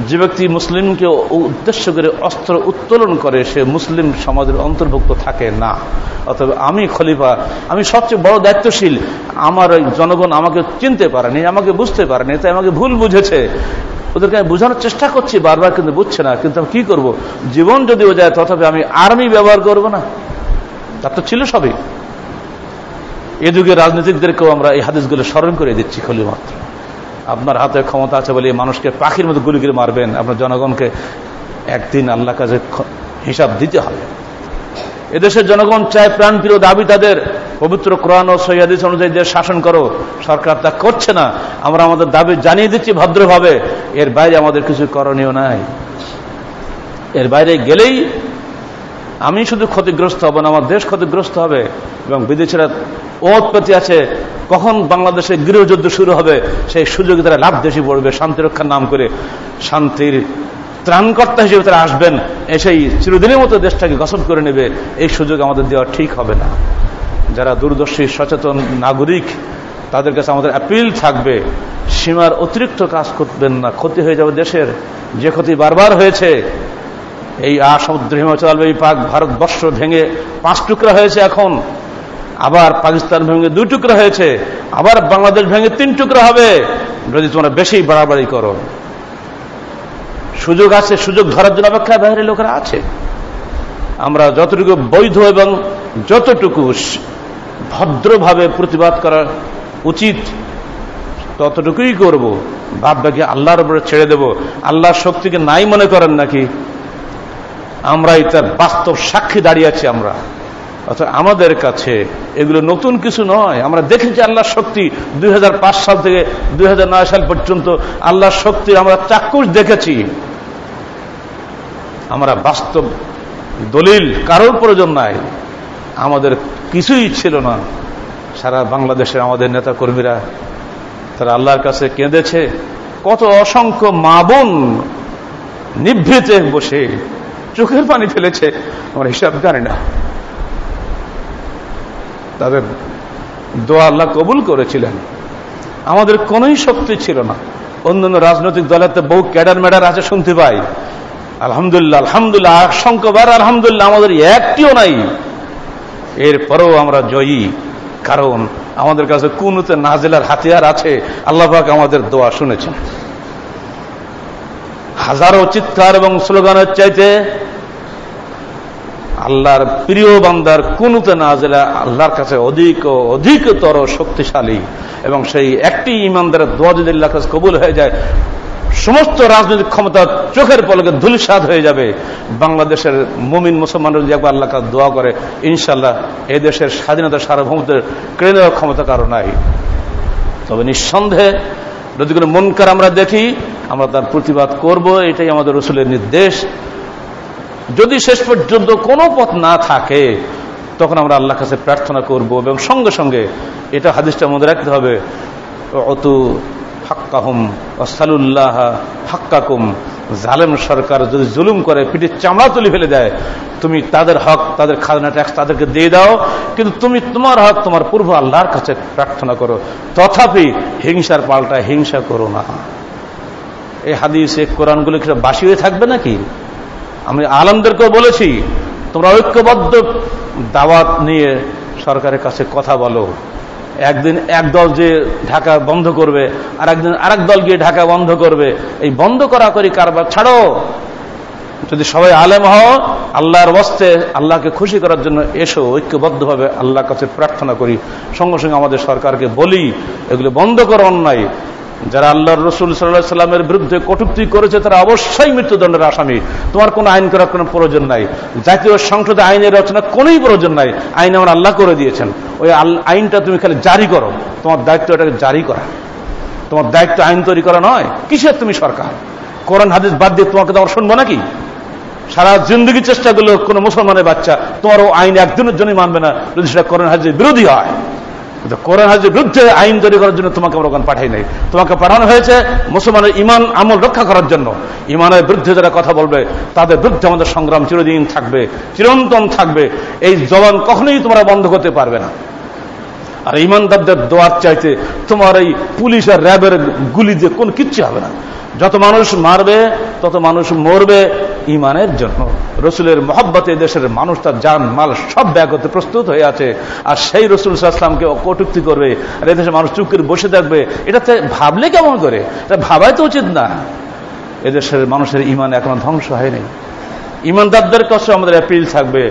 Speaker 1: যে ব্যক্তি মুসলিমকে উদ্দেশ্য করে অস্ত্র উত্তোলন করে সে মুসলিম সমাজের অন্তর্ভুক্ত থাকে না অথবা আমি খলিফা আমি সবচেয়ে বড় দায়িত্বশীল আমার জনগণ আমাকে চিনতে পারেনি আমাকে বুঝতে পারেনি তাই আমাকে ভুল বুঝেছে ওদেরকে আমি বোঝানোর চেষ্টা করছি বারবার কিন্তু বুঝছে না কিন্তু আমি কী করবো জীবন যদিও যায় তথাপি আমি আর্মি ব্যবহার করব না তার তো ছিল সবই এ যুগে রাজনীতিকদেরকেও আমরা এই হাদিসগুলো স্মরণ করে দিচ্ছি খলি মাত্র আপনার হাতে ক্ষমতা আছে বলে মানুষকে পাখির মতো গুলি করে মারবেন আপনার জনগণকে একদিন আল্লাহ কাছে হিসাব দিতে হবে এদেশের জনগণ চায় প্রিয় দাবি তাদের পবিত্র কোরআন ও সৈয়াদিস অনুযায়ী দেশ শাসন করো সরকার তা করছে না আমরা আমাদের দাবি জানিয়ে দিচ্ছি ভদ্রভাবে এর বাইরে আমাদের কিছু করণীয় নাই এর বাইরে গেলেই আমি শুধু ক্ষতিগ্রস্ত হব না আমার দেশ ক্ষতিগ্রস্ত হবে এবং বিদেশিরা ওৎপত্তি আছে কখন বাংলাদেশে গৃহযুদ্ধ শুরু হবে সেই সুযোগে তারা লাভ দেশে পড়বে শান্তি রক্ষার নাম করে শান্তির ত্রাণকর্তা হিসেবে তারা আসবেন এসেই চিরদিনের মতো দেশটাকে গসব করে নেবে এই সুযোগ আমাদের দেওয়া ঠিক হবে না যারা দূরদর্শী সচেতন নাগরিক তাদের কাছে আমাদের অ্যাপিল থাকবে সীমার অতিরিক্ত কাজ করবেন না ক্ষতি হয়ে যাবে দেশের যে ক্ষতি বারবার হয়েছে এই আসমুদ্র হিমাচল এই পাক ভারতবর্ষ ভেঙে পাঁচ টুকরা হয়েছে এখন আবার পাকিস্তান ভেঙে দুই টুকরা হয়েছে আবার বাংলাদেশ ভেঙে তিন টুকরা হবে যদি তোমরা বেশি বাড়াবাড়ি করো সুযোগ আছে সুযোগ ধরার জন্য অপেক্ষা বাইরে লোকেরা আছে আমরা যতটুকু বৈধ এবং যতটুকু ভদ্রভাবে প্রতিবাদ করা উচিত ততটুকুই করব বাপ বাকি আল্লাহর উপরে ছেড়ে দেব আল্লাহর শক্তিকে নাই মনে করেন নাকি আমরা এটা বাস্তব সাক্ষী দাঁড়িয়ে আছি আমরা অর্থাৎ আমাদের কাছে এগুলো নতুন কিছু নয় আমরা দেখেছি আল্লাহর শক্তি দুই সাল থেকে দুই সাল পর্যন্ত আল্লাহর শক্তি আমরা চাক্ষুষ দেখেছি আমরা বাস্তব দলিল কারোর প্রয়োজন নাই আমাদের কিছুই ছিল না সারা বাংলাদেশের আমাদের নেতা কর্মীরা তারা আল্লাহর কাছে কেঁদেছে কত অসংখ্য মাবন নিভৃতে বসে চোখের পানি ফেলেছে আমরা হিসাব জানি না তাদের দোয়া আল্লাহ কবুল করেছিলেন আমাদের কোন শক্তি ছিল না অন্যান্য রাজনৈতিক দলের তো বহু ক্যাডার ম্যাডার আছে শুনতে পাই আলহামদুলিল্লাহ আলহামদুল্লাহ আশঙ্কবার আলহামদুল্লাহ আমাদের একটিও নাই এরপরেও আমরা জয়ী কারণ আমাদের কাছে কুনুতে নাজেলার হাতিয়ার আছে আল্লাহাক আমাদের দোয়া শুনেছেন হাজারো চিৎকার এবং স্লোগানের চাইতে আল্লাহর প্রিয় বান্দার কুনুতে জেলা আল্লাহর কাছে অধিক অধিকতর শক্তিশালী এবং সেই একটি ইমানদার দোয়া যদি আল্লাহ কাছে কবুল হয়ে যায় সমস্ত রাজনৈতিক ক্ষমতা চোখের পলকে ধুলিসাদ হয়ে যাবে বাংলাদেশের মুমিন মুসলমানরা যদি একবার আল্লাহ কাছে দোয়া করে ইনশাল্লাহ এই দেশের স্বাধীনতা সার্বভৌমত্বের কেড়ে নেওয়ার ক্ষমতা কারো নাই তবে নিঃসন্দেহে যদি কোনো মনকার আমরা দেখি আমরা তার প্রতিবাদ করব এটাই আমাদের রসুলের নির্দেশ যদি শেষ পর্যন্ত কোনো পথ না থাকে তখন আমরা আল্লাহ কাছে প্রার্থনা করব এবং সঙ্গে সঙ্গে এটা হাদিসটা মনে রাখতে হবে অত হাক্কাহুম অসালুল্লাহ হাক্কাকুম জালেম সরকার যদি জুলুম করে পিঠে চামড়া তুলে ফেলে দেয় তুমি তাদের হক তাদের খাজনা ট্যাক্স তাদেরকে দিয়ে দাও কিন্তু তুমি তোমার হক তোমার পূর্ব আল্লাহর কাছে প্রার্থনা করো তথাপি হিংসার পাল্টা হিংসা করো না এই হাদিস এই কোরআনগুলো কি বাসি হয়ে থাকবে নাকি আমি আলমদেরকেও বলেছি তোমরা ঐক্যবদ্ধ দাওয়াত নিয়ে সরকারের কাছে কথা বলো একদিন এক দল যে ঢাকা বন্ধ করবে আর একদিন আরেক দল গিয়ে ঢাকা বন্ধ করবে এই বন্ধ করা করি কারবার ছাড়ো যদি সবাই আলেম হও আল্লাহর বস্তে আল্লাহকে খুশি করার জন্য এসো ঐক্যবদ্ধভাবে আল্লাহর কাছে প্রার্থনা করি সঙ্গে সঙ্গে আমাদের সরকারকে বলি এগুলো বন্ধ করো অন্যায় যারা আল্লাহর রসুল সাল্লাহ সাল্লামের বিরুদ্ধে কটুক্তি করেছে তারা অবশ্যই মৃত্যুদণ্ডের আসামি তোমার কোনো আইন করার কোনো প্রয়োজন নাই জাতীয় সংসদে আইনের রচনা কোনোই প্রয়োজন নাই আইন আমার আল্লাহ করে দিয়েছেন ওই আইনটা তুমি খালি জারি করো তোমার দায়িত্ব এটাকে জারি করা তোমার দায়িত্ব আইন তৈরি করা নয় কিসের তুমি সরকার কোরআন হাদিস বাদ দিয়ে তোমাকে তো আমরা শুনবো নাকি সারা জিন্দগি চেষ্টা করলো কোনো মুসলমানের বাচ্চা তোমার ও আইন একদিনের জন্যই মানবে না যদি সেটা কোরআন হাদিসের বিরোধী হয় কিন্তু হাজির বিরুদ্ধে আইন তৈরি করার জন্য তোমাকে আমরা ওখানে পাঠাই নাই তোমাকে পাঠানো হয়েছে মুসলমানের ইমান আমল রক্ষা করার জন্য ইমানের বিরুদ্ধে যারা কথা বলবে তাদের বিরুদ্ধে আমাদের সংগ্রাম চিরদিন থাকবে চিরন্তন থাকবে এই জবান কখনোই তোমরা বন্ধ করতে পারবে না আর ইমানদারদের দোয়ার চাইতে তোমার এই পুলিশ আর র্যাবের গুলি দিয়ে কোন কিচ্ছু হবে না যত মানুষ মারবে তত মানুষ মরবে ইমানের জন্য রসুলের মহব্বতে দেশের মানুষ তার যান মাল সব ব্যাগ হতে প্রস্তুত হয়ে আছে আর সেই রসুল ইসলামকে কটুক্তি করবে আর এদেশের মানুষ চুপ বসে থাকবে এটাতে ভাবলে কেমন করে এটা ভাবাই তো উচিত না এদেশের মানুষের ইমান এখনো ধ্বংস হয়নি ইমানদারদের কাছে আমাদের অ্যাপিল থাকবে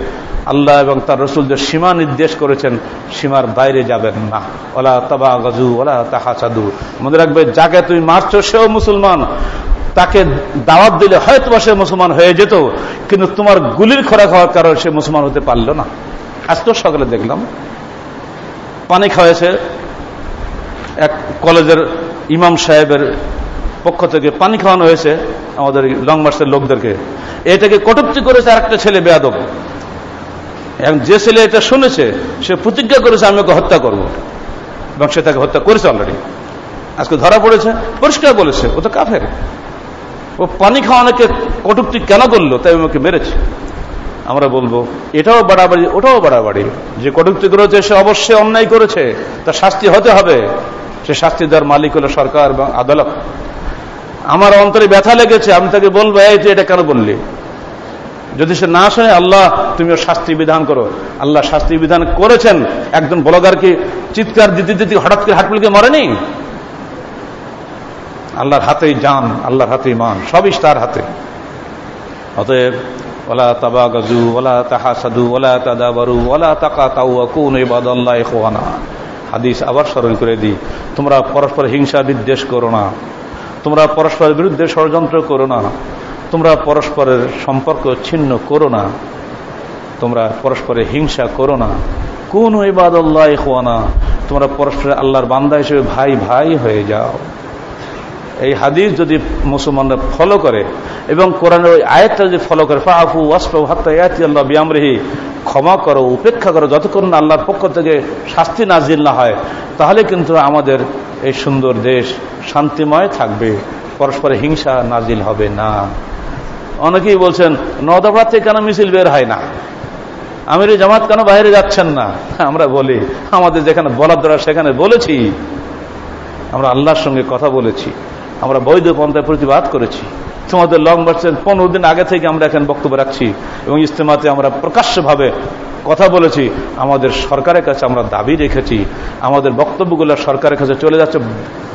Speaker 1: আল্লাহ এবং তার রসুল যে সীমা নির্দেশ করেছেন সীমার বাইরে যাবেন না ওলা তবা গজু ওলা তাহা সাদু মনে রাখবে যাকে তুমি মারছো সেও মুসলমান তাকে দাওয়াত দিলে হয়তো সে মুসলমান হয়ে যেত কিন্তু তোমার গুলির খোরাক হওয়ার কারণে সে মুসলমান হতে পারল না আজ তো সকালে দেখলাম পানি খাওয়াছে এক কলেজের ইমাম সাহেবের পক্ষ থেকে পানি খাওয়ানো হয়েছে আমাদের লং মার্চের লোকদেরকে এটাকে কটুক্তি করেছে আর একটা ছেলে বেয়াদব এবং যে ছেলে এটা শুনেছে সে প্রতিজ্ঞা করেছে আমি ওকে হত্যা করব এবং সে তাকে হত্যা করেছে অলরেডি আজকে ধরা পড়েছে পরিষ্কার বলেছে ও তো কাফের ও পানি খাওয়া অনেকে কটুক্তি কেন করলো তাই আমাকে মেরেছে আমরা বলবো এটাও বাড়াবাড়ি ওটাও বাড়াবাড়ি যে কটুক্তি করেছে সে অবশ্যই অন্যায় করেছে তার শাস্তি হতে হবে সে শাস্তি দেওয়ার মালিক হলো সরকার এবং আদালত আমার অন্তরে ব্যথা লেগেছে আমি তাকে বলবো এই তুই এটা কেন বললি যদি সে না শোনে আল্লাহ তুমি ওর শাস্তি বিধান করো আল্লাহ শাস্তি বিধান করেছেন একজন বলগারকে চিৎকার দিতে দিতে হঠাৎ করে হাটপুলকে মরেনি আল্লাহর হাতেই জান আল্লাহর হাতেই মান সবই তার হাতে অতএব ওলা তাবা গাজু ওলা তাহা সাধু ওলা বারু ওলা তাকা তাউয়া কোন ইবাদাল্লাহ খোয়ানা হাদিস আবার স্মরণ করে দিই তোমরা পরস্পর হিংসা বিদ্বেষ করো না তোমরা পরস্পরের বিরুদ্ধে ষড়যন্ত্র করো না তোমরা পরস্পরের সম্পর্ক ছিন্ন করো না তোমরা পরস্পরে হিংসা করো না কোন ইবাদল্লাহ না তোমরা পরস্পরে আল্লাহর বান্দা হিসেবে ভাই ভাই হয়ে যাও এই হাদিস যদি মুসলমানরা ফলো করে এবং কোরআনের ওই আয়াতটা যদি ফলো করে ফাফু ওয়াসফু হাত্তায়াতি আল্লাহ বিয়ামরেহি ক্ষমা করো উপেক্ষা করো যতক্ষণ আল্লাহর পক্ষ থেকে শাস্তি নাজিল না হয় তাহলে কিন্তু আমাদের এই সুন্দর দেশ শান্তিময় থাকবে পরস্পরে হিংসা নাজিল হবে না অনেকেই বলছেন নদাবাদ থেকে কেন মিছিল বের হয় না আমির জামাত কেন বাইরে যাচ্ছেন না আমরা বলি আমাদের যেখানে বলার দ্বারা সেখানে বলেছি আমরা আল্লাহর সঙ্গে কথা বলেছি আমরা বৈধ পন্থায় প্রতিবাদ করেছি তোমাদের লং মার্চের পনেরো দিন আগে থেকে আমরা এখানে বক্তব্য রাখছি এবং ইজতেমাতে আমরা প্রকাশ্যভাবে কথা বলেছি আমাদের সরকারের কাছে আমরা দাবি রেখেছি আমাদের বক্তব্যগুলো সরকারের কাছে চলে যাচ্ছে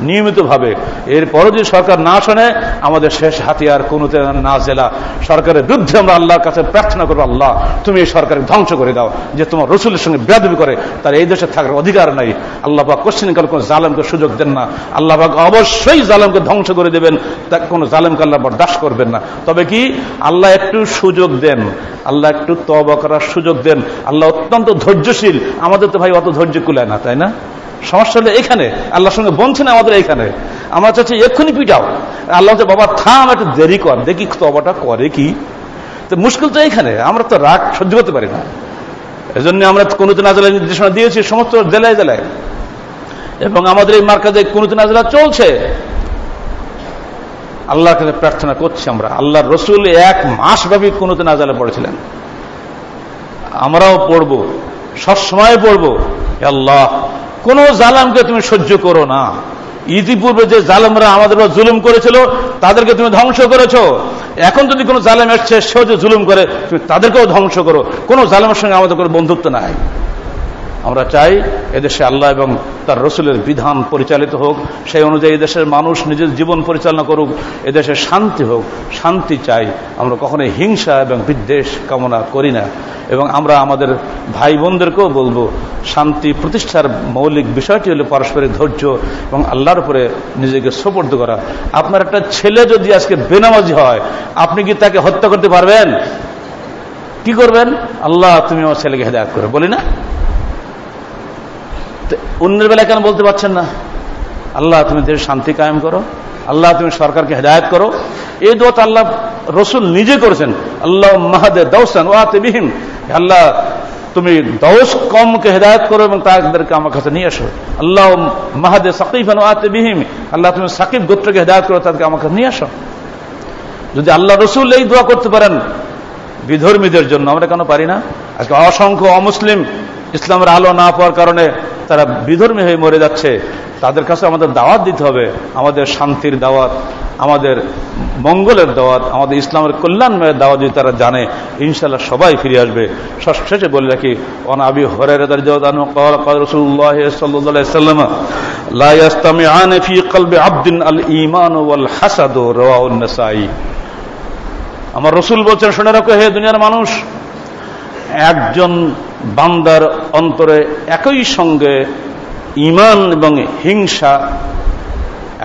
Speaker 1: নিয়মিতভাবে এরপরও যদি সরকার না শোনে আমাদের শেষ হাতিয়ার কোনো না জেলা সরকারের বিরুদ্ধে আমরা আল্লাহর কাছে প্রার্থনা করবো আল্লাহ তুমি এই সরকারকে ধ্বংস করে দাও যে তোমার রসুলের সঙ্গে বেদবি করে তার এই দেশে থাকার অধিকার নাই আল্লাহ কোশ্চিন কাল কোনো জালেমকে সুযোগ দেন না আল্লাহ বা অবশ্যই জালেমকে ধ্বংস করে দেবেন তাকে কোনো জালেমকে আল্লাহ বরদাস করবেন না তবে কি আল্লাহ একটু সুযোগ দেন আল্লাহ একটু তবা করার সুযোগ দেন আল্লাহ অত্যন্ত ধৈর্যশীল আমাদের তো ভাই অত ধৈর্য কুলায় না তাই না সমস্যা হলে এখানে আল্লাহর সঙ্গে না আমাদের এখানে আমরা চাচ্ছি এক্ষুনি পিটাও আল্লাহ হচ্ছে বাবা থাম একটু দেরি কর দেখি তবাটা করে কি তো মুশকিল তো এখানে আমরা তো রাগ সহ্য করতে পারি না এজন্য আমরা কোনোদিন আজলের নির্দেশনা দিয়েছি সমস্ত জেলায় জেলায় এবং আমাদের এই মার্কাজে কোনোদিন আজলা চলছে আল্লাহর কাছে প্রার্থনা করছি আমরা আল্লাহ রসুল এক মাস ব্যাপী কোনোদিন আজলে পড়েছিলেন আমরাও পড়ব সবসময় পড়ব আল্লাহ কোনো জালামকে তুমি সহ্য করো না ইতিপূর্বে যে জালেমরা আমাদের জুলুম করেছিল তাদেরকে তুমি ধ্বংস করেছ এখন যদি কোনো জালেম এসছে সেও যে জুলুম করে তুমি তাদেরকেও ধ্বংস করো কোন জালেমের সঙ্গে আমাদের কোনো বন্ধুত্ব নাই আমরা চাই এদেশে আল্লাহ এবং তার রসুলের বিধান পরিচালিত হোক সেই অনুযায়ী এদেশের মানুষ নিজের জীবন পরিচালনা করুক এদেশে শান্তি হোক শান্তি চাই আমরা কখনোই হিংসা এবং বিদ্বেষ কামনা করি না এবং আমরা আমাদের ভাই বোনদেরকেও বলবো শান্তি প্রতিষ্ঠার মৌলিক বিষয়টি হলো পারস্পরিক ধৈর্য এবং আল্লাহর উপরে নিজেকে সোপর্দ করা আপনার একটা ছেলে যদি আজকে বেনামাজি হয় আপনি কি তাকে হত্যা করতে পারবেন কি করবেন আল্লাহ তুমি আমার ছেলেকে হেদায়ত করে বলি না অন্যের বেলায় কেন বলতে পারছেন না আল্লাহ তুমি দেশ শান্তি কায়েম করো আল্লাহ তুমি সরকারকে হেদায়ত করো এই দোয়াত আল্লাহ রসুল নিজে করেছেন আল্লাহ মাহাদে দৌসান ও বিহীন আল্লাহ তুমি দৌস কমকে হেদায়ত করো এবং তাদেরকে আমার কাছে নিয়ে আসো আল্লাহ মাহাদে সাকিফান ও বিহীন আল্লাহ তুমি সাকিব গোত্রকে হেদায়ত করো তাদেরকে আমার কাছে নিয়ে আসো যদি আল্লাহ রসুল এই দোয়া করতে পারেন বিধর্মীদের জন্য আমরা কেন পারি না আজকে অসংখ্য অমুসলিম ইসলামের আলো না পাওয়ার কারণে তারা বিধর্মী হয়ে মরে যাচ্ছে তাদের কাছে আমাদের দাওয়াত দিতে হবে আমাদের শান্তির দাওয়াত আমাদের মঙ্গলের দাওয়াত আমাদের ইসলামের কল্যাণময়ের দাওয়াত যদি তারা জানে ইনশাল্লাহ সবাই ফিরে আসবে সবশেষে বলে রাখি অনাবি আমার রসুল বলছেন শোনে রাখো হে দুনিয়ার মানুষ একজন বান্দার অন্তরে একই সঙ্গে ইমান এবং হিংসা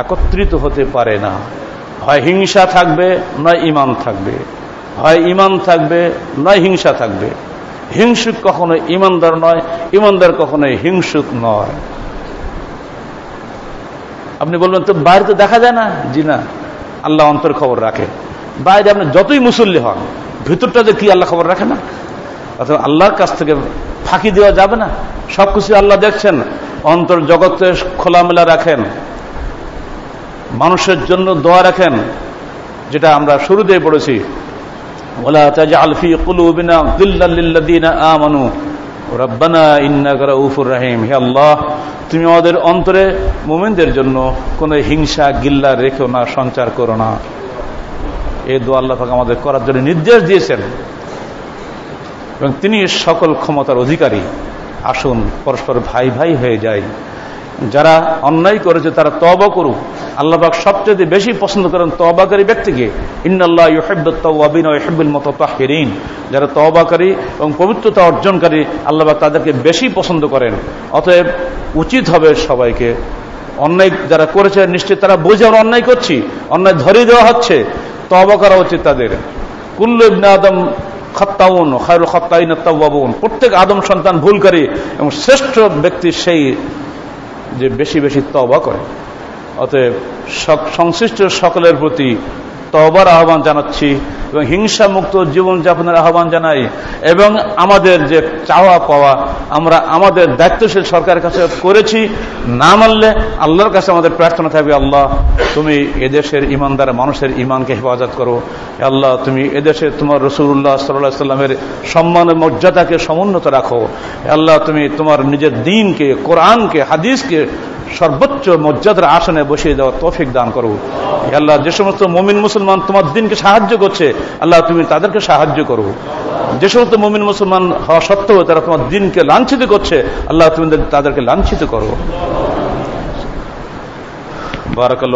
Speaker 1: একত্রিত হতে পারে না হয় হিংসা থাকবে নয় ইমান থাকবে হয় ইমান থাকবে নয় হিংসা থাকবে হিংসুক কখনো ইমানদার নয় ইমানদার কখনো হিংসুক নয় আপনি বলবেন তো বাইরে তো দেখা যায় না জি না আল্লাহ অন্তর খবর রাখে বাইরে আপনি যতই মুসল্লি হন ভিতরটা যে কি আল্লাহ খবর রাখে না অথবা আল্লাহর কাছ থেকে ফাঁকি দেওয়া যাবে না সবকিছু আল্লাহ দেখছেন অন্তর জগতে খোলামেলা রাখেন মানুষের জন্য দোয়া রাখেন যেটা আমরা শুরুতেই পড়েছি ওলা তাজা আলফি কুলুবিনা রাহিম আল্লাহ তুমি আমাদের অন্তরে মোমেনদের জন্য কোনো হিংসা গিল্লা রেখেও না সঞ্চার করো না এই দোয়া আল্লাহ আমাদের করার জন্য নির্দেশ দিয়েছেন এবং তিনি সকল ক্ষমতার অধিকারী আসুন পরস্পর ভাই ভাই হয়ে যায় যারা অন্যায় করেছে তারা তব করুক আল্লাহবাক সবচেয়ে বেশি পছন্দ করেন তবাকারী ব্যক্তিকে ইন্নাল্লাহ মতো যারা তবাকারী এবং পবিত্রতা অর্জনকারী আল্লাহবাক তাদেরকে বেশি পছন্দ করেন অতএব উচিত হবে সবাইকে অন্যায় যারা করেছে নিশ্চয় তারা বুঝে আমরা অন্যায় করছি অন্যায় ধরিয়ে দেওয়া হচ্ছে তবা করা উচিত তাদের কুল্লু ইবনা আদম খত্তাউন খায়রুল খত্তাইন তাওয়াবুন প্রত্যেক আদম সন্তান ভুল করে এবং শ্রেষ্ঠ ব্যক্তি সেই যে বেশি বেশি তবা করে অতএব সংশ্লিষ্ট সকলের প্রতি তবার আহ্বান জানাচ্ছি এবং হিংসা মুক্ত জীবনযাপনের আহ্বান জানাই এবং আমাদের যে চাওয়া পাওয়া আমরা আমাদের দায়িত্বশীল সরকারের কাছে করেছি না মানলে আল্লাহর কাছে আমাদের প্রার্থনা থাকবে আল্লাহ তুমি এদেশের ইমানদার মানুষের ইমানকে হেফাজত করো আল্লাহ তুমি এদেশে তোমার রসুল্লাহ সাল্লাহ সাল্লামের সম্মান মর্যাদাকে সমুন্নত রাখো আল্লাহ তুমি তোমার নিজের দিনকে কোরআনকে হাদিসকে সর্বোচ্চ মর্যাদার আসনে বসিয়ে দেওয়া তৌফিক দান করো আল্লাহ যে সমস্ত মমিন মুসলিম মুসলমান তোমার দিনকে সাহায্য করছে আল্লাহ তুমি তাদেরকে সাহায্য করো যে সমস্ত মমিন মুসলমান হওয়া সত্ত্বেও তারা তোমার দিনকে লাঞ্ছিত করছে আল্লাহ তুমি তাদেরকে লাঞ্ছিত করো বারাকাল